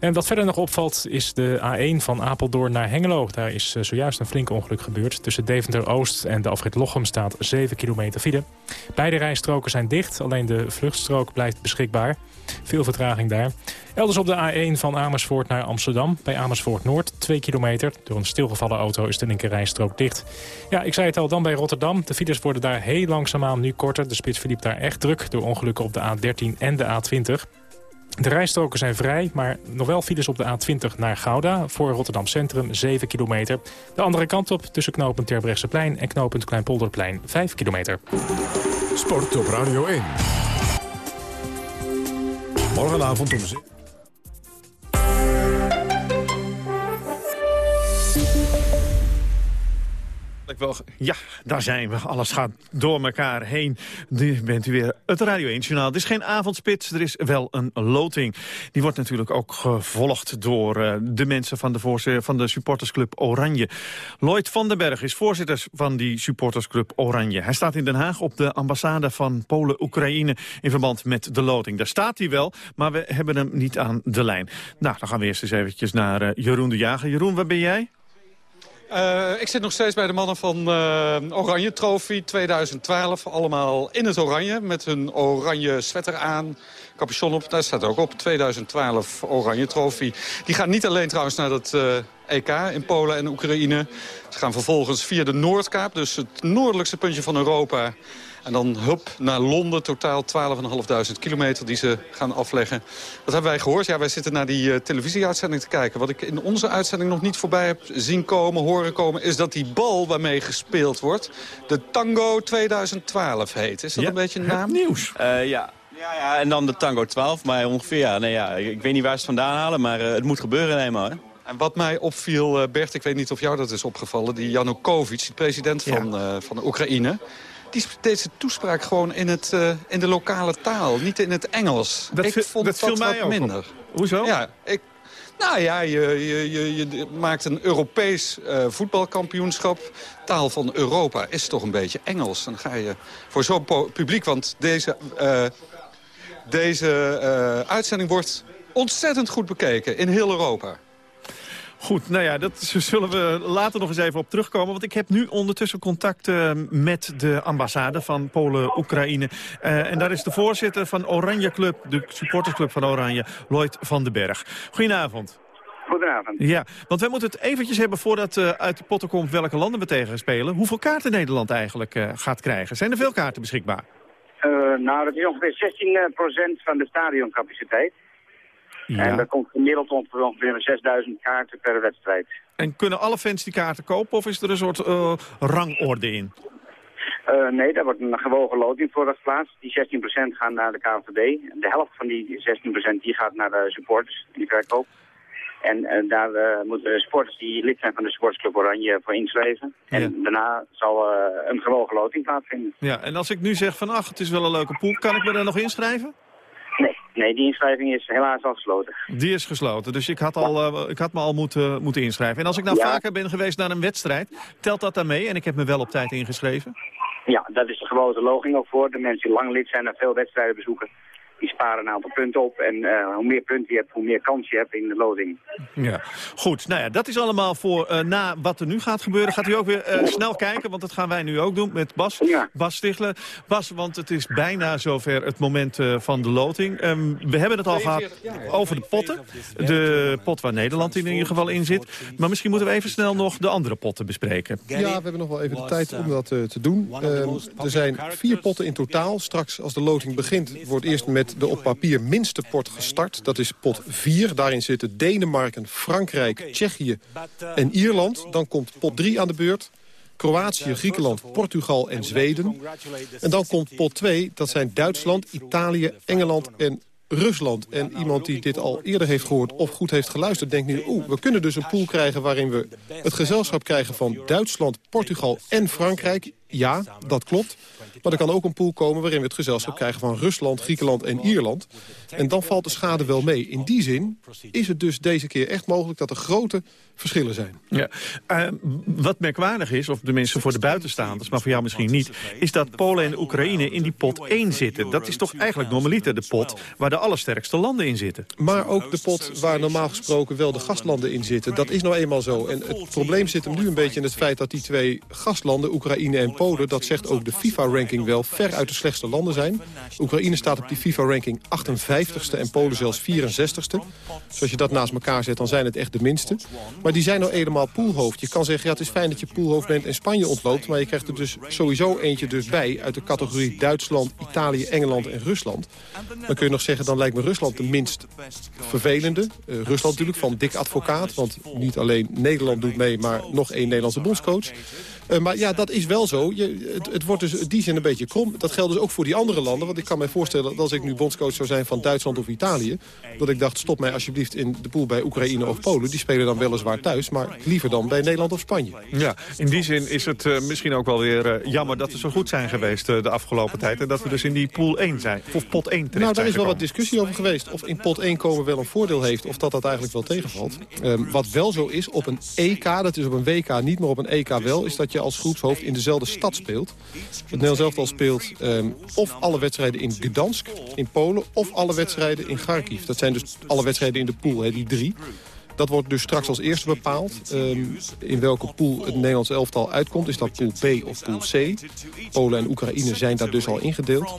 En wat verder nog opvalt is de A1 van Apeldoorn naar Hengelo. Daar is eh, zojuist een flink ongeluk gebeurd. Tussen Deventer-Oost en de afrit Lochem staat 7 kilometer file. Beide rijstroken zijn dicht, alleen de vluchtstrook blijft beschikbaar. Veel vertraging daar. Elders op de A1 van Amersfoort naar Amsterdam. Bij Amersfoort Noord, 2 kilometer. Door een stilgevallen auto is de linkerrijstrook dicht. Ja, ik zei het al, dan bij Rotterdam. De files worden daar heel langzaamaan nu korter. De spits verliep daar echt druk door ongelukken op de A13 en de A20. De rijstroken zijn vrij, maar nog wel files op de A20 naar Gouda. Voor Rotterdam Centrum 7 kilometer. De andere kant op tussen knooppunt Terbrechtseplein en knooppunt Kleinpolderplein 5 kilometer. Sport op Radio 1. Morgenavond om 7. Wel, ja, daar zijn we. Alles gaat door elkaar heen. Nu bent u weer het Radio 1-journaal. Het is geen avondspits, er is wel een loting. Die wordt natuurlijk ook gevolgd door uh, de mensen van de, van de supportersclub Oranje. Lloyd van den Berg is voorzitter van die supportersclub Oranje. Hij staat in Den Haag op de ambassade van Polen-Oekraïne... in verband met de loting. Daar staat hij wel, maar we hebben hem niet aan de lijn. Nou, dan gaan we eerst eens eventjes naar uh, Jeroen de Jager. Jeroen, waar ben jij? Uh, ik zit nog steeds bij de mannen van uh, Oranje Trophy 2012. Allemaal in het oranje, met hun oranje sweater aan. Capuchon op, daar staat ook op. 2012 Oranje Trophy. Die gaan niet alleen trouwens naar het uh, EK in Polen en Oekraïne. Ze gaan vervolgens via de Noordkaap, dus het noordelijkste puntje van Europa... En dan hup naar Londen, totaal 12.500 kilometer die ze gaan afleggen. Dat hebben wij gehoord. Ja, wij zitten naar die uh, televisieuitzending te kijken. Wat ik in onze uitzending nog niet voorbij heb zien komen, horen komen... is dat die bal waarmee gespeeld wordt, de Tango 2012 heet. Is dat een beetje een naam? nieuws. Uh, ja. Ja, ja, en dan de Tango 12, maar ongeveer, ja. Nee, ja ik weet niet waar ze het vandaan halen, maar uh, het moet gebeuren eenmaal, hè. En wat mij opviel, Bert, ik weet niet of jou dat is opgevallen... die Janukovic, de president van, ja. uh, van de Oekraïne die zijn toespraak gewoon in, het, uh, in de lokale taal, niet in het Engels. Dat ik vond dat, dat mij wat minder. Op. Hoezo? Ja, ik, nou ja, je, je, je, je maakt een Europees uh, voetbalkampioenschap. Taal van Europa is toch een beetje Engels. Dan ga je voor zo'n publiek, want deze, uh, deze uitzending wordt ontzettend goed bekeken in heel Europa. Goed, nou ja, dat zullen we later nog eens even op terugkomen. Want ik heb nu ondertussen contact uh, met de ambassade van Polen-Oekraïne. Uh, en daar is de voorzitter van Oranje Club, de supportersclub van Oranje, Lloyd van den Berg. Goedenavond. Goedenavond. Ja, want wij moeten het eventjes hebben voordat uh, uit de potten komt welke landen we tegen spelen. Hoeveel kaarten Nederland eigenlijk gaat krijgen? Zijn er veel kaarten beschikbaar? Nou, dat is ongeveer 16% van de stadioncapaciteit. Ja. En er komt gemiddeld ongeveer 6000 kaarten per wedstrijd. En kunnen alle fans die kaarten kopen of is er een soort rangorde in? Uh, nee, daar wordt een gewogen loting voor geplaatst. Die 16% gaan naar de KNVB. De helft van die 16% die gaat naar de supporters, die verkoop. En uh, daar uh, moeten sporters die lid zijn van de Sportsclub Oranje voor inschrijven. En daarna zal een gewogen loting plaatsvinden. Ja, en als ik nu zeg van ach, het is wel een leuke pool, kan ik me daar nog inschrijven? Nee, nee, die inschrijving is helaas al gesloten. Die is gesloten, dus ik had, al, ik had me al moeten, moeten inschrijven. En als ik nou vaker ben geweest naar een wedstrijd, telt dat dan mee? En ik heb me wel op tijd ingeschreven? Ja, dat is de gewone loging ook voor. De mensen die lang lid zijn en veel wedstrijden bezoeken, die sparen een aantal punten op. En uh, hoe meer punten je hebt, hoe meer kans je hebt in de loting. Ja, goed. Nou ja, dat is allemaal voor uh, na wat er nu gaat gebeuren. Gaat u ook weer uh, snel kijken, want dat gaan wij nu ook doen met Bas. Ja. Bas Stichler. Bas, want het is bijna zover het moment van de loting. Um, we hebben het al gehad over de potten. De pot waar Nederland in ieder geval in zit. Maar misschien moeten we even snel nog de andere potten bespreken. Ja, we hebben nog wel even de tijd om dat te doen. Uh, er zijn vier potten in totaal. Straks als de loting begint wordt eerst met de op papier minste pot gestart. Dat is pot 4. Daarin zitten Denemarken, Frankrijk, Tsjechië en Ierland. Dan komt pot 3 aan de beurt. Kroatië, Griekenland, Portugal en Zweden. En dan komt pot 2, dat zijn Duitsland, Italië, Engeland en Rusland. En iemand die dit al eerder heeft gehoord of goed heeft geluisterd... denkt nu, oeh, we kunnen dus een pool krijgen... waarin we het gezelschap krijgen van Duitsland, Portugal en Frankrijk. Ja, dat klopt. Maar er kan ook een pool komen waarin we het gezelschap krijgen van Rusland, Griekenland en Ierland. En dan valt de schade wel mee. In die zin is het dus deze keer echt mogelijk dat er grote verschillen zijn. Ja. Uh, wat merkwaardig is, of de mensen voor de buitenstaanders, maar voor jou misschien niet... is dat Polen en Oekraïne in die pot 1 zitten. Dat is toch eigenlijk normaliter de pot waar de allersterkste landen in zitten. Maar ook de pot waar normaal gesproken wel de gastlanden in zitten. Dat is nou eenmaal zo. En het probleem zit hem nu een beetje in het feit dat die twee gastlanden, Oekraïne en Polen... dat zegt ook de FIFA-ranking wel, ver uit de slechtste landen zijn. Oekraïne staat op die FIFA-ranking 58ste en Polen zelfs 64ste. Dus als je dat naast elkaar zet, dan zijn het echt de minste. Maar die zijn nou helemaal poolhoofd. Je kan zeggen, ja, het is fijn dat je poolhoofd bent en Spanje ontloopt... maar je krijgt er dus sowieso eentje dus bij... uit de categorie Duitsland, Italië, Engeland en Rusland. Dan kun je nog zeggen, dan lijkt me Rusland de minst vervelende. Uh, Rusland natuurlijk, van dik advocaat. Want niet alleen Nederland doet mee, maar nog één Nederlandse bondscoach. Uh, maar ja, dat is wel zo. Je, het, het, wordt dus in die zin een beetje krom. Dat geldt dus ook voor die andere landen. Want ik kan me voorstellen dat als ik nu bondscoach zou zijn van Duitsland of Italië... dat ik dacht, stop mij alsjeblieft in de pool bij Oekraïne of Polen. Die spelen dan weliswaar thuis, maar liever dan bij Nederland of Spanje. Ja, in die zin is het uh, misschien ook wel weer uh, jammer dat we zo goed zijn geweest de afgelopen tijd. En dat we dus in die pool 1 zijn, of pot 1 terecht Nou, daar is wel wat discussie over geweest. Of in pot 1 komen wel een voordeel heeft, of dat dat eigenlijk wel tegenvalt. Um, wat wel zo is, op een EK, dat is op een WK niet, maar op een EK wel... is dat je als groepshoofd in dezelfde stad speelt. Het Nederlands elftal speelt um, of alle wedstrijden in Gdansk, in Polen... of alle wedstrijden in Kharkiv. Dat zijn dus alle wedstrijden in de pool, die drie. Dat wordt dus straks als eerste bepaald. Um, in welke pool het Nederlands elftal uitkomt. Is dat pool B of pool C? Polen en Oekraïne zijn daar dus al ingedeeld.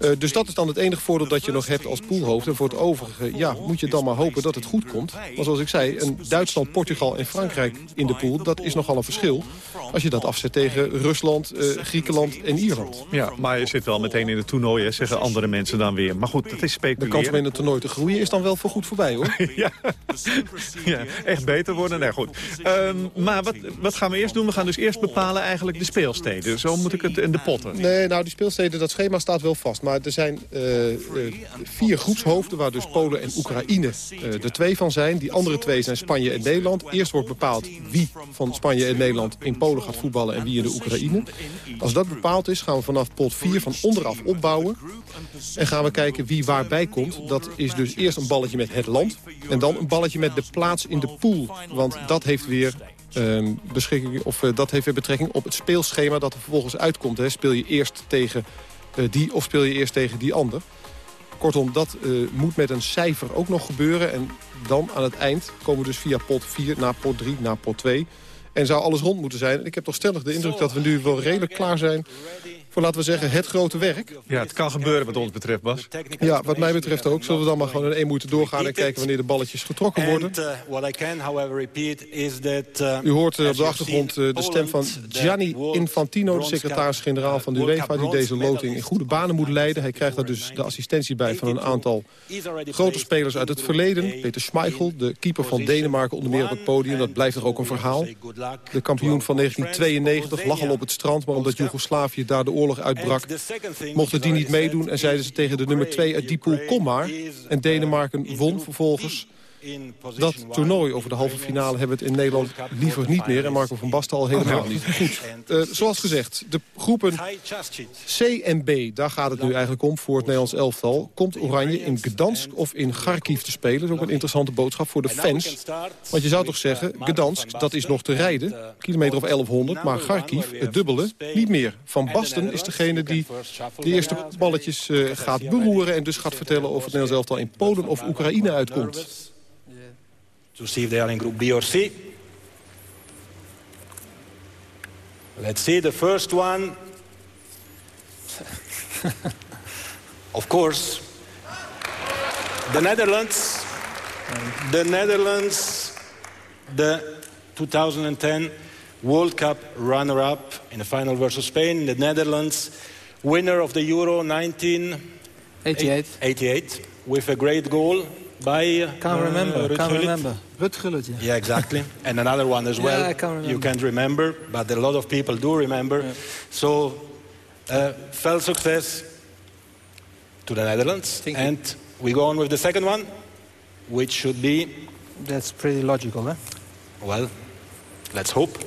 Uh, dus dat is dan het enige voordeel dat je nog hebt als poolhoofd. En voor het overige ja, moet je dan maar hopen dat het goed komt. Maar zoals ik zei, een Duitsland, Portugal en Frankrijk in de pool... dat is nogal een verschil als je dat afzet tegen Rusland, uh, Griekenland en Ierland. Ja, maar je zit wel meteen in het toernooi, hè, zeggen andere mensen dan weer. Maar goed, dat is speculeren. De kans om in het toernooi te groeien is dan wel voor goed voorbij, hoor. [laughs] ja. [laughs] ja, echt beter worden. Nee, goed. Um, maar wat, wat gaan we eerst doen? We gaan dus eerst bepalen eigenlijk de speelsteden. Zo moet ik het in de potten. Nee, nou die speelsteden, dat schema staat wel vast. Maar er zijn uh, uh, vier groepshoofden waar dus Polen en Oekraïne uh, er twee van zijn. Die andere twee zijn Spanje en Nederland. Eerst wordt bepaald wie van Spanje en Nederland in Polen gaat voetballen en wie in de Oekraïne. Als dat bepaald is, gaan we vanaf pot 4 van onderaf opbouwen. En gaan we kijken wie waarbij komt. Dat is dus eerst een balletje met het land. En dan een balletje met de plaats in de pool. Want dat heeft weer uh, beschikking, of uh, dat heeft weer betrekking op het speelschema dat er vervolgens uitkomt. Hè. Speel je eerst tegen uh, die of speel je eerst tegen die ander? Kortom, dat uh, moet met een cijfer ook nog gebeuren. En dan aan het eind komen we dus via pot 4 naar pot 3 naar pot 2. En zou alles rond moeten zijn. Ik heb toch stellig de indruk dat we nu wel redelijk klaar zijn voor, laten we zeggen, het grote werk. Ja, het kan gebeuren wat ons betreft, Bas. Ja, wat mij betreft ook. Zullen we dan maar gewoon in één moeten doorgaan... en kijken wanneer de balletjes getrokken worden. U hoort op de achtergrond de stem van Gianni Infantino... de secretaris-generaal van de UEFA... die deze loting in goede banen moet leiden. Hij krijgt daar dus de assistentie bij van een aantal grote spelers uit het verleden. Peter Schmeichel, de keeper van Denemarken, onder meer op het podium. Dat blijft toch ook een verhaal. De kampioen van 1992 lag al op het strand... maar omdat Joegoslavië daar de oorlog uitbrak... mochten die niet meedoen en zeiden ze tegen de nummer 2 uit die pool... kom maar. En Denemarken won vervolgens dat toernooi over de halve finale hebben we het in Nederland liever niet meer. En Marco van Basten al helemaal niet. [laughs] Goed, uh, zoals gezegd, de groepen C en B, daar gaat het nu eigenlijk om voor het Nederlands elftal. Komt Oranje in Gdansk of in Kharkiv te spelen? Dat is ook een interessante boodschap voor de fans. Want je zou toch zeggen, Gdansk, dat is nog te rijden. Kilometer of 1100, maar Kharkiv, het dubbele, niet meer. Van Basten is degene die de eerste balletjes uh, gaat beroeren... en dus gaat vertellen of het Nederlands elftal in Polen of Oekraïne uitkomt. To see if they are in group B or C. Let's see the first one. [laughs] of course, the Netherlands. The Netherlands, the 2010 World Cup runner-up in the final versus Spain. The Netherlands, winner of the Euro 1988 88, with a great goal by uh, can't remember. Ruud can't Gullit. remember. Ruud Gullit, yeah. Yeah, exactly. and another one as well. [laughs] Yeah, well. I can't remember. You can't remember, but a lot of people do remember. So, uh, fell success to the Netherlands. and we go on with the second one, which should be... That's pretty logical, eh? Well, let's hope.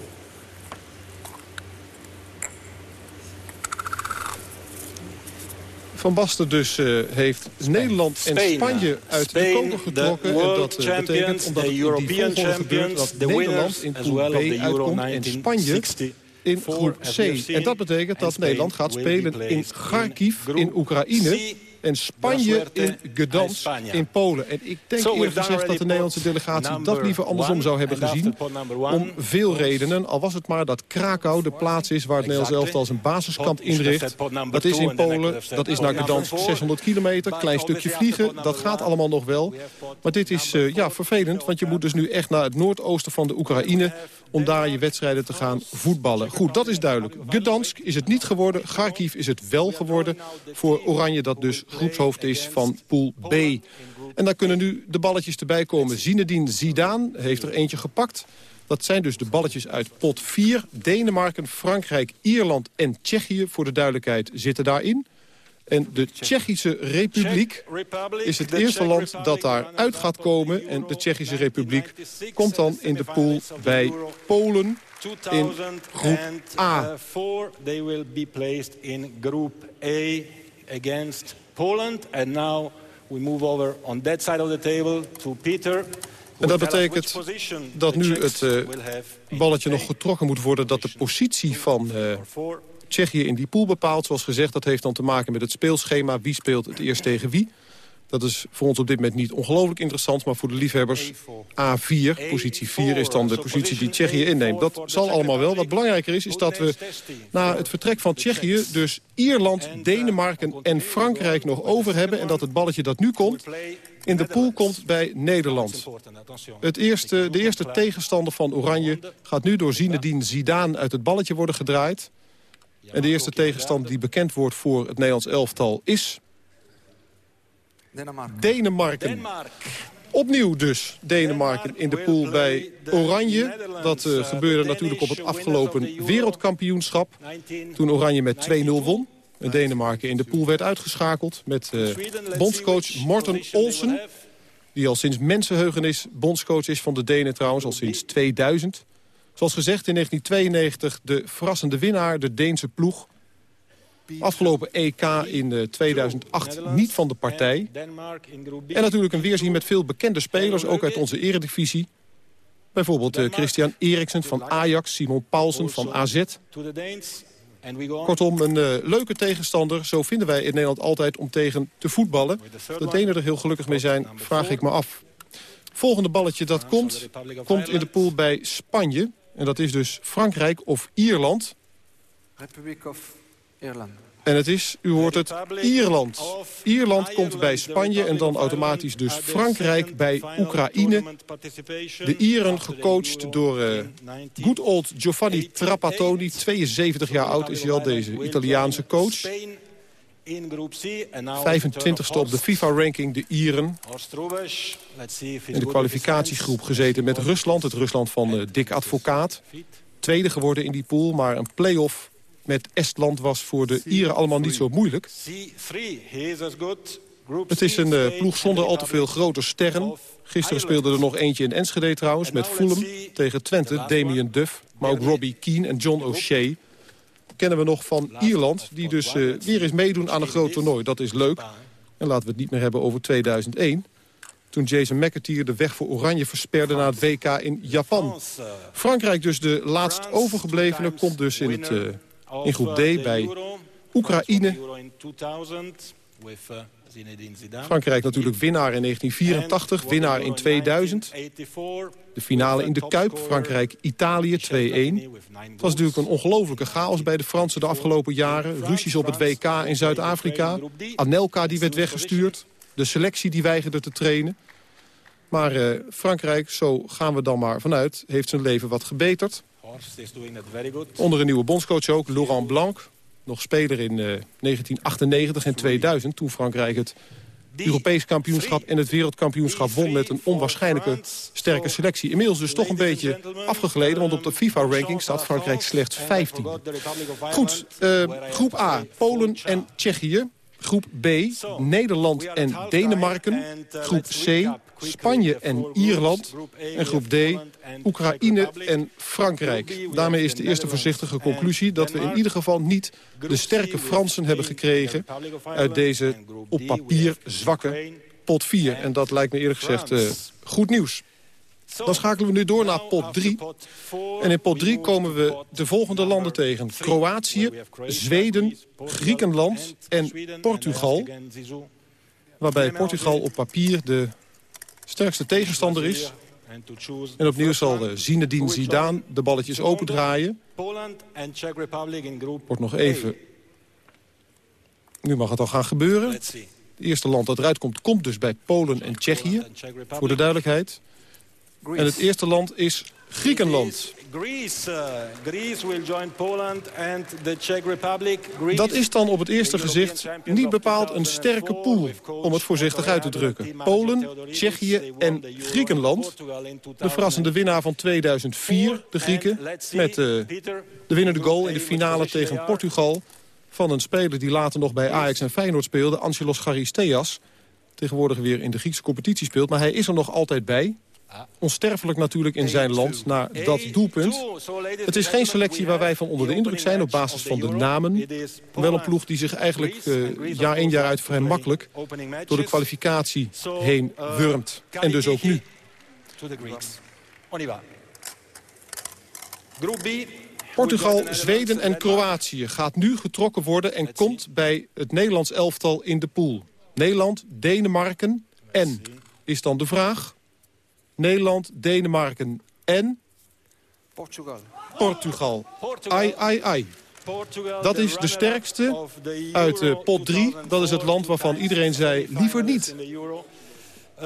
Van Basten dus uh, heeft Nederland en Spain. Spanje uit Spain, de koker getrokken. En dat uh, betekent, omdat het in die volgorde gebeurt... dat Nederland in pool well B uitkomt en Spanje 1960 in groep C. En dat betekent dat Nederland gaat spelen in Kharkiv in Oekraïne... En Spanje in Gdansk Spanje. in Polen. En ik denk So eerlijk gezegd dat de Nederlandse delegatie dat liever andersom zou hebben gezien. Om veel redenen. Al was het maar dat Krakau de plaats is waar het Nederlands elftal zijn basiskamp inricht. Dat is in Polen, dat is naar Gdansk four. 600 kilometer. Klein stukje vliegen, dat gaat allemaal nog wel. Maar dit is eh, ja, vervelend, want je moet dus nu echt naar het noordoosten van de Oekraïne... om daar je wedstrijden te gaan voetballen. Goed, dat is duidelijk. Gdansk is het niet geworden, Kharkiv is het wel geworden... voor Oranje dat dus groepshoofd is van Pool B. En daar kunnen nu de balletjes erbij komen. Zinedine Zidane heeft er eentje gepakt. Dat zijn dus de balletjes uit pot 4. Denemarken, Frankrijk, Ierland en Tsjechië, voor de duidelijkheid, zitten daarin. En de Tsjechische Republiek is het eerste land dat daar uit gaat komen. En de Tsjechische Republiek komt dan in de pool bij Polen in groep A. 2004, they will be placed in group A against Poland. And now we move over on that side of the table to Peter. En dat betekent dat nu het uh, balletje nog getrokken moet worden... dat de positie van uh, Tsjechië in die pool bepaalt. Zoals gezegd, dat heeft dan te maken met het speelschema. Wie speelt het eerst tegen wie? Dat is voor ons op dit moment niet ongelooflijk interessant... maar voor de liefhebbers A4, positie 4, is dan de positie die Tsjechië inneemt. Dat zal allemaal wel. Wat belangrijker is, is dat we na het vertrek van Tsjechië... dus Ierland, Denemarken en Frankrijk nog over hebben... en dat het balletje dat nu komt in de pool komt bij Nederland. Het eerste, de eerste tegenstander van Oranje gaat nu door Zinedine Zidane uit het balletje worden gedraaid. En de eerste tegenstander die bekend wordt voor het Nederlands elftal is... Denemarken. Opnieuw dus Denemarken in de pool bij Oranje. Dat uh, gebeurde natuurlijk op het afgelopen wereldkampioenschap. Toen Oranje met 2-0 won. En Denemarken in de pool werd uitgeschakeld met uh, bondscoach Morten Olsen. Die al sinds mensenheugenis bondscoach is van de Denen trouwens, al sinds 2000. Zoals gezegd in 1992 de verrassende winnaar, de Deense ploeg. Afgelopen EK in uh, 2008 niet van de partij. En natuurlijk een weerzien met veel bekende spelers, ook uit onze eredivisie. Bijvoorbeeld uh, Christian Eriksen van Ajax, Simon Paulsen van AZ. Kortom, een uh, leuke tegenstander. Zo vinden wij in Nederland altijd om tegen te voetballen. De Denen er heel gelukkig mee zijn, vraag ik me af. Volgende balletje dat komt, komt in de pool bij Spanje. En dat is dus Frankrijk of Ierland. Republic of Ierland. En het is, u hoort het, Ierland. Ierland komt bij Spanje en dan automatisch dus Frankrijk bij Oekraïne. De Ieren gecoacht door uh, good old Giovanni Trapattoni. 72 jaar oud is hij al, deze Italiaanse coach. 25ste op de FIFA-ranking, de Ieren. In de kwalificatiegroep gezeten met Rusland. Het Rusland van uh, Dick Advocaat. Tweede geworden in die pool, maar een play-off met Estland was voor de Ieren allemaal niet zo moeilijk. Het is een uh, ploeg zonder al te veel grote sterren. Gisteren speelde er nog eentje in Enschede trouwens... met Fulham tegen Twente, Damien Duff. Maar ook Robbie Keane en John O'Shea. Kennen we nog van Ierland, die dus uh, weer eens meedoen aan een groot toernooi. Dat is leuk. En laten we het niet meer hebben over 2001 toen Jason McAteer de weg voor Oranje versperde naar het WK in Japan. Frankrijk dus de laatst overgeblevene komt dus in het... Uh, in groep D bij Oekraïne. Frankrijk natuurlijk winnaar in 1984, winnaar in 2000. De finale in de Kuip, Frankrijk-Italië 2-1. Het was natuurlijk een ongelofelijke chaos bij de Fransen de afgelopen jaren. Russies op het WK in Zuid-Afrika. Anelka die werd weggestuurd. De selectie die weigerde te trainen. Maar uh, Frankrijk, zo gaan we dan maar vanuit, heeft zijn leven wat gebeterd. Onder een nieuwe bondscoach ook, Laurent Blanc. Nog speler in uh, 1998 en 2000, toen Frankrijk het Europees kampioenschap en het wereldkampioenschap won... met een onwaarschijnlijke sterke selectie. Inmiddels dus toch een beetje afgegleden, want op de FIFA-ranking staat Frankrijk slechts 15. Goed, uh, groep A, Polen en Tsjechië. Groep B, Nederland en Denemarken. Groep C, Spanje en Ierland. En groep D, Oekraïne en Frankrijk. Daarmee is de eerste voorzichtige conclusie... dat we in ieder geval niet de sterke Fransen hebben gekregen... uit deze op papier zwakke pot 4. En dat lijkt me eerlijk gezegd uh, goed nieuws. Dan schakelen we nu door naar pot 3. En in pot 3 komen we de volgende landen tegen. Kroatië, Zweden, Griekenland en Portugal. Waarbij Portugal op papier de sterkste tegenstander is. En opnieuw zal Zinedine Zidane de balletjes opendraaien. Wordt nog even... Nu mag het al gaan gebeuren. Het eerste land dat eruit komt, komt dus bij Polen en Tsjechië. Voor de duidelijkheid. En het eerste land is Griekenland. Dat is dan op het eerste gezicht niet bepaald een sterke pool, om het voorzichtig uit te drukken. Polen, Tsjechië en Griekenland. De verrassende winnaar van 2004, de Grieken, met de, uh, de winnende goal in de finale tegen Portugal... van een speler die later nog bij Ajax en Feyenoord speelde, Angelos Charisteas. Tegenwoordig weer in de Griekse competitie speelt, maar hij is er nog altijd bij onsterfelijk natuurlijk in zijn land naar dat doelpunt. Het is geen selectie waar wij van onder de indruk zijn op basis van de namen. Wel een ploeg die zich eigenlijk uh, jaar in jaar uit vrij makkelijk door de kwalificatie heen wurmt. En dus ook nu. Portugal, Zweden en Kroatië gaat nu getrokken worden... en komt bij het Nederlands elftal in de pool. Nederland, Denemarken en, is dan de vraag... Nederland, Denemarken en... Portugal. Portugal. Ai, ai, ai. Dat is de sterkste uit uh, pot 3. Dat is het land waarvan iedereen zei, liever niet.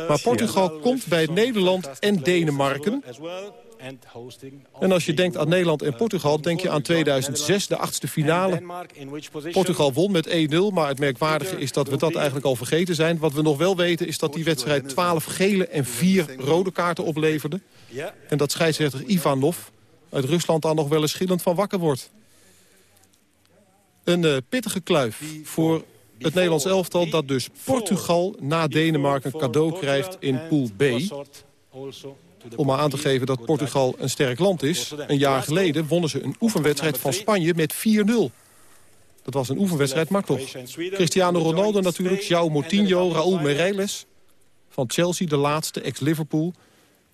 Maar Portugal komt bij Nederland en Denemarken. En als je denkt aan Nederland en Portugal, denk je aan 2006, de achtste finale. Portugal won met 1-0, maar het merkwaardige is dat we dat eigenlijk al vergeten zijn. Wat we nog wel weten is dat die wedstrijd 12 gele en 4 rode kaarten opleverde. En dat scheidsrechter Ivanov uit Rusland dan nog wel eens schillend van wakker wordt. Een uh, pittige kluif voor het Nederlands elftal dat dus Portugal na Denemarken cadeau krijgt in Pool B. Om maar aan te geven dat Portugal een sterk land is. Een jaar geleden wonnen ze een oefenwedstrijd van Spanje met 4-0. Dat was een oefenwedstrijd, maar toch. Cristiano Ronaldo natuurlijk, João Moutinho, Raúl Meireles van Chelsea, de laatste, ex-Liverpool.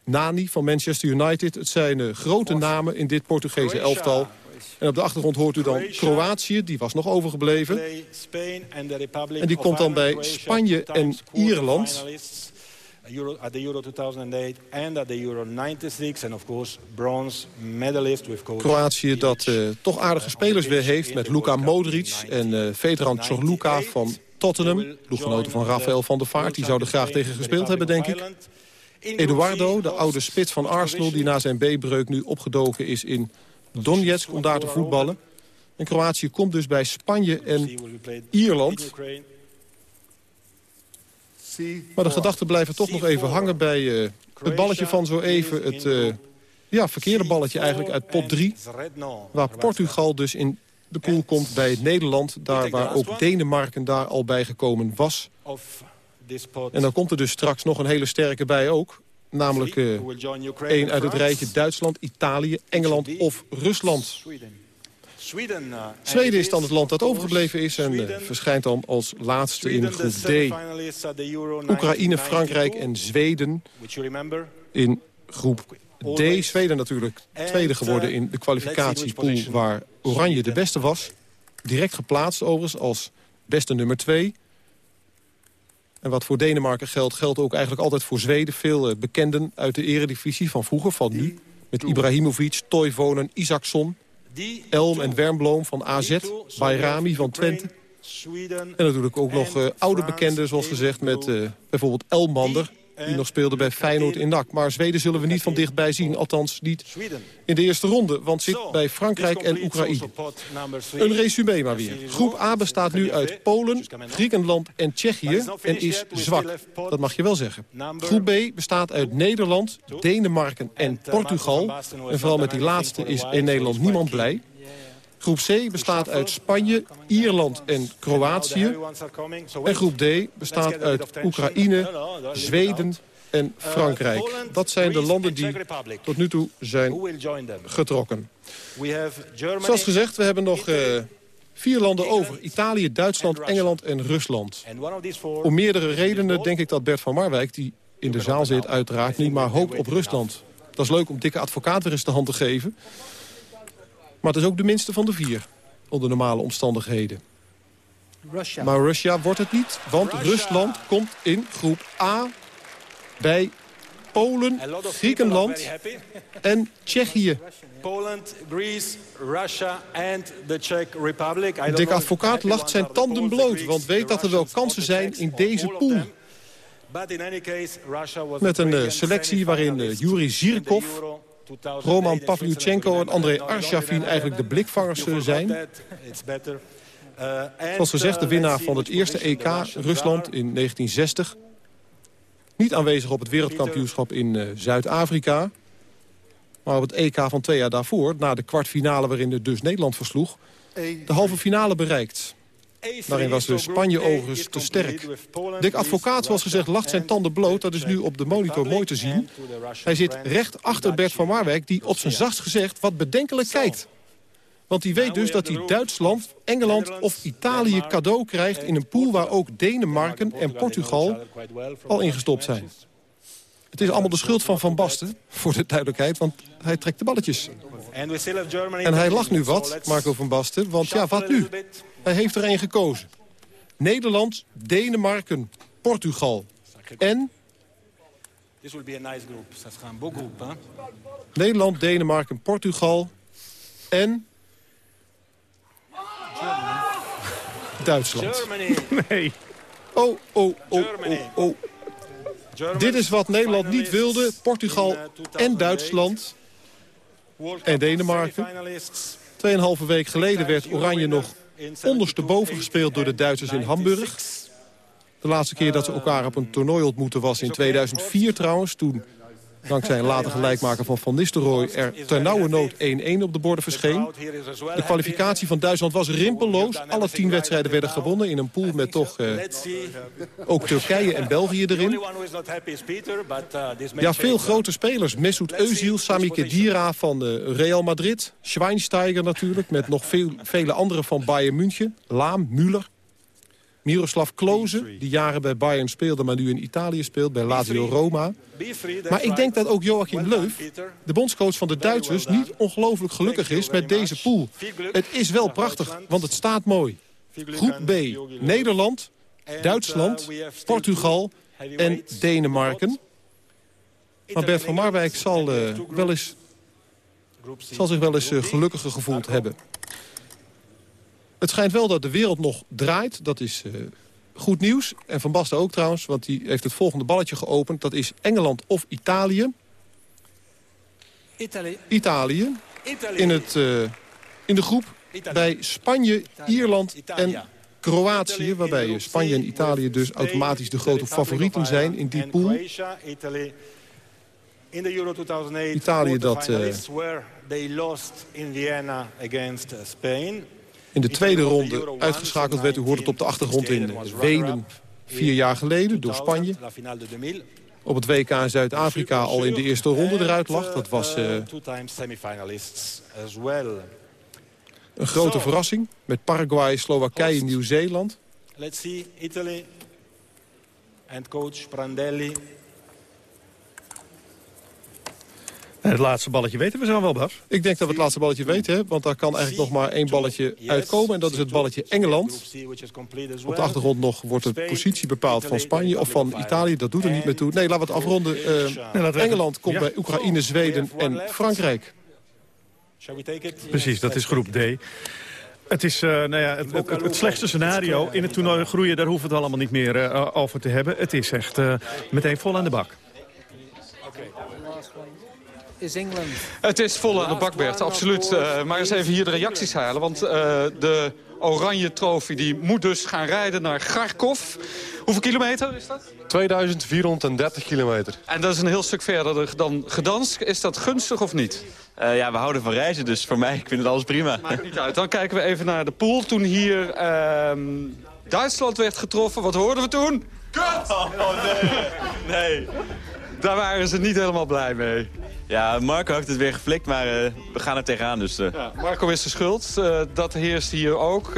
Nani van Manchester United. Het zijn uh, grote namen in dit Portugese elftal. En op de achtergrond hoort u dan Kroatië, die was nog overgebleven. En die komt dan bij Spanje en Ierland. Euro, at the Euro 2008 and at the Euro 96. And of course, bronze medalist with coach. Kroatië dat uh, toch aardige spelers weer heeft met Luka Modric en uh, veteran Luka van Tottenham. Ploeggenoten van Rafael van der Vaart, die zouden graag tegen gespeeld hebben, denk ik. Eduardo, de oude spits van Arsenal, die na zijn B-breuk nu opgedoken is in Donetsk om daar te voetballen. En Kroatië komt dus bij Spanje en Ierland. Maar de gedachten blijven toch nog even hangen bij uh, het balletje van zo even. Het uh, ja, verkeerde balletje eigenlijk uit pot 3. Waar Portugal dus in de pool komt bij Nederland. Daar waar ook Denemarken daar al bij gekomen was. En dan komt er dus straks nog een hele sterke bij ook. Namelijk uh, één uit het rijtje Duitsland, Italië, Engeland of Rusland. Zweden is dan het land dat overgebleven is en uh, verschijnt dan als laatste in groep D. Oekraïne, Frankrijk en Zweden in groep D. Zweden natuurlijk tweede geworden in de kwalificatiepool waar Oranje de beste was. Direct geplaatst overigens als beste nummer 2. En wat voor Denemarken geldt, geldt ook eigenlijk altijd voor Zweden. Veel bekenden uit de eredivisie van vroeger, van nu. Met Ibrahimovic, Toivonen, Isaacson... Elm en Wernbloem van AZ, Bayrami van Twente. En natuurlijk ook nog uh, oude bekenden, zoals gezegd, met uh, bijvoorbeeld Elmander... die nog speelde bij Feyenoord in NAC. Maar Zweden zullen we niet van dichtbij zien, althans niet in de eerste ronde... want zit bij Frankrijk en Oekraïne. Een resume maar weer. Groep A bestaat nu uit Polen, Griekenland en Tsjechië en is zwak. Dat mag je wel zeggen. Groep B bestaat uit Nederland, Denemarken en Portugal. En vooral met die laatste is in Nederland niemand blij. Groep C bestaat uit Spanje, Ierland en Kroatië. En groep D bestaat uit Oekraïne, Zweden en Frankrijk. Dat zijn de landen die tot nu toe zijn getrokken. Zoals gezegd, we hebben nog uh, vier landen over. Italië, Duitsland, Engeland en Rusland. Om meerdere redenen denk ik dat Bert van Marwijk... die in de zaal zit uiteraard niet, maar hoopt op Rusland. Dat is leuk om dikke advocaat weer eens de hand te geven. Maar het is ook de minste van de vier, onder normale omstandigheden. Russia. Maar Russia wordt het niet, want Rusland komt in groep A bij Polen, Griekenland en Tsjechië. Poland, Greece, Russia and the Czech Republic. Dick Advocaat lacht zijn tanden bloot, want weet dat er wel kansen zijn in deze pool. Met een uh, selectie waarin Yuri Zirkov, Roman Pavlyuchenko en André Arshavin eigenlijk de blikvangers uh, zijn. Zoals gezegd, de winnaar van het eerste EK, Rusland in 1960. Niet aanwezig op het wereldkampioenschap in uh, Zuid-Afrika. Maar op het EK van twee jaar daarvoor, na de kwartfinale waarin het dus Nederland versloeg... de halve finale bereikt. Daarin was dus Spanje overigens te sterk. Dick Advocaat, zoals gezegd, lacht zijn tanden bloot. Dat is nu op de monitor mooi te zien. Hij zit recht achter Bert van Marwijk, die op zijn zachtst gezegd wat bedenkelijk kijkt. Want hij weet dus dat hij Duitsland, Engeland of Italië cadeau krijgt... in een pool waar ook Denemarken en Portugal al ingestopt zijn. Het is allemaal de schuld van Van Basten, voor de duidelijkheid, want hij trekt de balletjes. En hij lacht nu wat, Marco van Basten, want ja, wat nu? Hij heeft er één gekozen. Nederland, Denemarken, Portugal en... This will be a nice group. Dat is een groep, hè? Nederland, Denemarken, Portugal en... Duitsland. [laughs] Nee. Oh, oh, oh, oh, oh. Dit is wat Nederland niet wilde. Portugal en Duitsland en Denemarken. Tweeënhalve week geleden werd Oranje nog ondersteboven gespeeld door de Duitsers in Hamburg. De laatste keer dat ze elkaar op een toernooi ontmoeten was in 2004 trouwens. Toen dankzij een later gelijkmaker van Van Nistelrooy... er ternauwernood 1-1 op de borden verscheen. De kwalificatie van Duitsland was rimpelloos. Alle tien wedstrijden werden gewonnen in een pool met toch eh, ook Turkije en België erin. Ja, veel grote spelers. Mesut Özil, Sami Khedira van uh, Real Madrid. Schweinsteiger natuurlijk, met nog veel, vele anderen van Bayern München. Laam, Müller. Miroslav Klose, die jaren bij Bayern speelde... maar nu in Italië speelt, bij Lazio Roma. Maar ik denk dat ook Joachim Leuf, de bondscoach van de Duitsers... niet ongelooflijk gelukkig is met deze pool. Het is wel prachtig, want het staat mooi. Groep B, Nederland, Duitsland, Portugal en Denemarken. Maar Bert van Marwijk zal, uh, wel eens, zal zich wel eens uh, gelukkiger gevoeld hebben. Het schijnt wel dat de wereld nog draait. Dat is uh, goed nieuws. En Van Basten ook trouwens, want die heeft het volgende balletje geopend. Dat is Engeland of Italië. Italië. Italië. In, het, in de groep bij Spanje, Ierland en Kroatië. Waarbij Spanje en Italië dus automatisch de grote favorieten zijn in die pool. In de Euro 2008, Italië dat uh, in de tweede ronde uitgeschakeld werd. U hoort het op de achtergrond in Wenen vier jaar geleden door Spanje. Op het WK in Zuid-Afrika al in de eerste ronde eruit lag. Dat was uh, een grote verrassing met Paraguay, Slowakije, Nieuw-Zeeland. Let's see Italy and coach Prandelli En het laatste balletje weten we zo wel, Bas. Ik denk dat we het laatste balletje weten, hè, want daar kan eigenlijk nog maar één balletje uitkomen. En dat is het balletje Engeland. Op de achtergrond nog wordt de positie bepaald van Spanje of van Italië. Dat doet er niet meer toe. Nee, laten we het afronden. Uh, Engeland komt bij Oekraïne, Zweden en Frankrijk. Precies, dat is groep D. Het is uh, nou ja, het, het, het, slechtste scenario. In het toernooi groeien, daar hoeven we het allemaal niet meer uh, over te hebben. Het is echt uh, meteen vol aan de bak. Is England. Het is vol aan de bak, Bert, absoluut. Uh, maar eens even hier de reacties halen. Want uh, de oranje trofee die moet dus gaan rijden naar Kharkov. Hoeveel kilometer is dat? 2430 kilometer. En dat is een heel stuk verder dan Gdansk. Is dat gunstig of niet? Uh, ja, we houden van reizen, dus voor mij, ik vind het alles prima. Maakt niet uit. Dan kijken we even naar de pool. Toen hier ehm, Duitsland werd getroffen, wat hoorden we toen? Kut! Oh nee, nee. Daar waren ze niet helemaal blij mee. Ja, Marco heeft het weer geflikt, maar uh, we gaan er tegenaan. Dus, uh. ja, Marco is de schuld. Uh, dat heerst hier ook.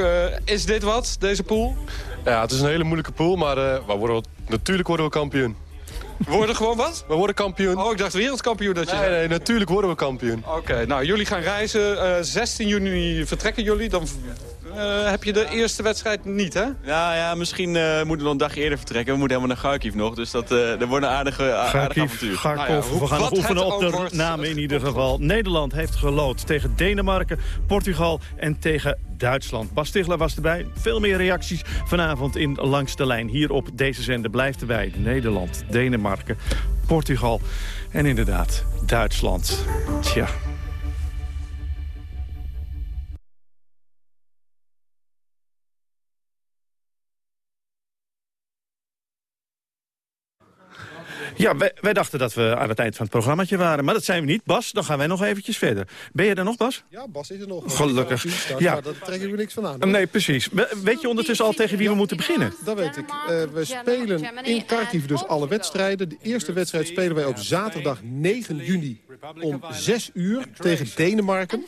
is dit wat, deze pool? Ja, het is een hele moeilijke pool, maar we worden, natuurlijk worden we kampioen. We worden gewoon wat? We worden kampioen. Oh, ik dacht wereldkampioen dat je Nee, nee, natuurlijk worden we kampioen. Oké, nou, jullie gaan reizen. 16 juni vertrekken jullie. Dan uh, heb je de eerste wedstrijd niet, hè? Ja, ja misschien uh, moeten we nog een dag eerder vertrekken. We moeten helemaal naar Kharkiv nog. Dus dat, uh, dat wordt een aardige, aardige avontuur. Nou ja, we gaan nog oefenen op de namen in ieder geval. Nederland heeft gelood tegen Denemarken, Portugal en tegen Duitsland. Bas Stigler was erbij. Veel meer reacties vanavond in Langs de Lijn. Hier op deze zender blijft erbij. Nederland, Denemarken, Portugal en inderdaad Duitsland. Tja. Ja, wij, wij, dachten dat we aan het eind van het programmaatje waren. Maar dat zijn we niet. Bas, dan gaan wij nog eventjes verder. Ben je er nog, Bas? Ja, Bas is er nog. Gelukkig. ja. Daar trekken we niks van aan. Hoor. Nee, precies. Weet je ondertussen al tegen wie we moeten beginnen? Dat weet ik. Uh, we spelen in Kharkiv dus alle wedstrijden. De eerste wedstrijd spelen wij op zaterdag 9 juni om 6 uur tegen Denemarken.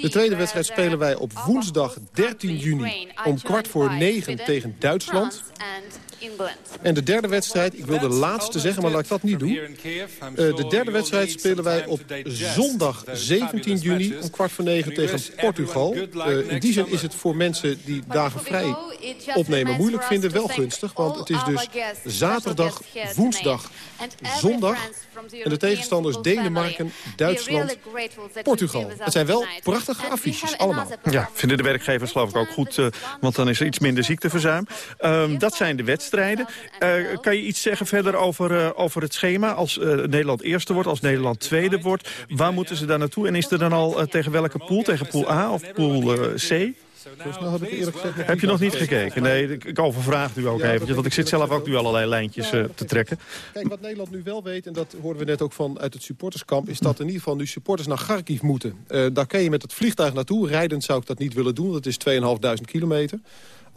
De tweede wedstrijd spelen wij op woensdag 13 juni om kwart voor 9 tegen Duitsland. En de derde wedstrijd, ik wil de laatste maar laat ik dat niet doen. Uh, de derde wedstrijd spelen wij op zondag 17 juni om kwart voor negen tegen Portugal. Uh, in die zin is het voor mensen die dagen vrij opnemen moeilijk vinden wel gunstig. Want het is dus zaterdag, woensdag, zondag. En de tegenstanders Denemarken, Duitsland, Portugal. Het zijn wel prachtige affiches, allemaal. Ja, vinden de werkgevers geloof ik ook goed, uh, want dan is er iets minder ziekteverzuim. Um, dat zijn de wedstrijden. Kan je iets zeggen verder over, uh, over het schema? Als Nederland eerste wordt, als Nederland tweede wordt, waar moeten ze daar naartoe? En is er dan al tegen welke pool? Tegen pool A of pool C? Heb ik eerlijk gezegd... Heb je nog niet gekeken? Nee, ik overvraag u ook ja, eventjes. Want ik zit zelf ook nu allerlei lijntjes uh, te trekken. Kijk, wat Nederland nu wel weet, en dat hoorden we net ook van uit het supporterskamp... is dat in ieder geval nu supporters naar Kharkiv moeten. Uh, daar kan je met het vliegtuig naartoe. Rijdend zou ik dat niet willen doen, dat is 2.500 kilometer.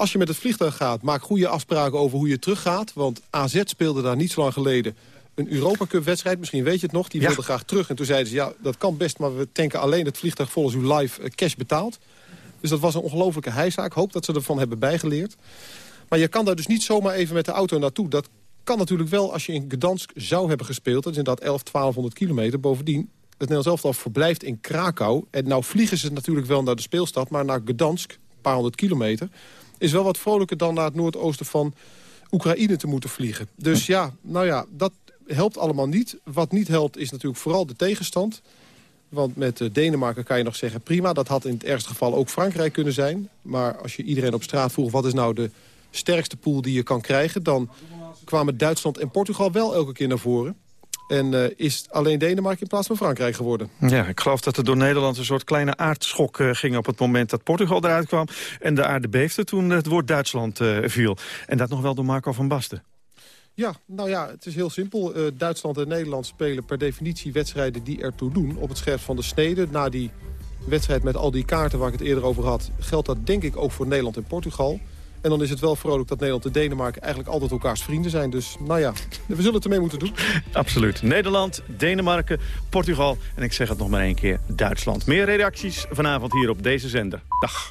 Als je met het vliegtuig gaat, maak goede afspraken over hoe je teruggaat. Want AZ speelde daar niet zo lang geleden een Europa Cup wedstrijd. Misschien weet je het nog. Die wilde graag terug. En toen zeiden ze, ja, dat kan best, maar we tanken alleen het vliegtuig volgens u live cash betaald. Dus dat was een ongelofelijke heisa. Ik hoop dat ze ervan hebben bijgeleerd. Maar je kan daar dus niet zomaar even met de auto naartoe. Dat kan natuurlijk wel als je in Gdansk zou hebben gespeeld. Dat is inderdaad 11, 1200 kilometer. Bovendien, het Nederlands elftal verblijft in Krakau. En nou vliegen ze natuurlijk wel naar de speelstad. Maar naar Gdansk, een paar honderd kilometer... is wel wat vrolijker dan naar het noordoosten van Oekraïne te moeten vliegen. Dus ja, nou ja, dat helpt allemaal niet. Wat niet helpt is natuurlijk vooral de tegenstand. Want met Denemarken kan je nog zeggen prima. Dat had in het ergste geval ook Frankrijk kunnen zijn. Maar als je iedereen op straat vroeg wat is nou de sterkste pool die je kan krijgen... dan kwamen Duitsland en Portugal wel elke keer naar voren. En uh, is alleen Denemarken in plaats van Frankrijk geworden. Ja, ik geloof dat er door Nederland een soort kleine aardschok uh, ging... op het moment dat Portugal eruit kwam. En de aarde beefde toen het woord Duitsland uh, viel. En dat nog wel door Marco van Basten. Ja, nou ja, het is heel simpel. Duitsland en Nederland spelen per definitie wedstrijden die ertoe doen. Op het scherp van de snede. Na die wedstrijd met al die kaarten waar ik het eerder over had... geldt dat denk ik ook voor Nederland en Portugal. En dan is het wel vrolijk dat Nederland en Denemarken eigenlijk altijd elkaars vrienden zijn. Dus nou ja, we zullen het ermee moeten doen. [laughs] Absoluut. Nederland, Denemarken, Portugal en ik zeg het nog maar één keer, Duitsland. Meer reacties vanavond hier op deze zender. Dag.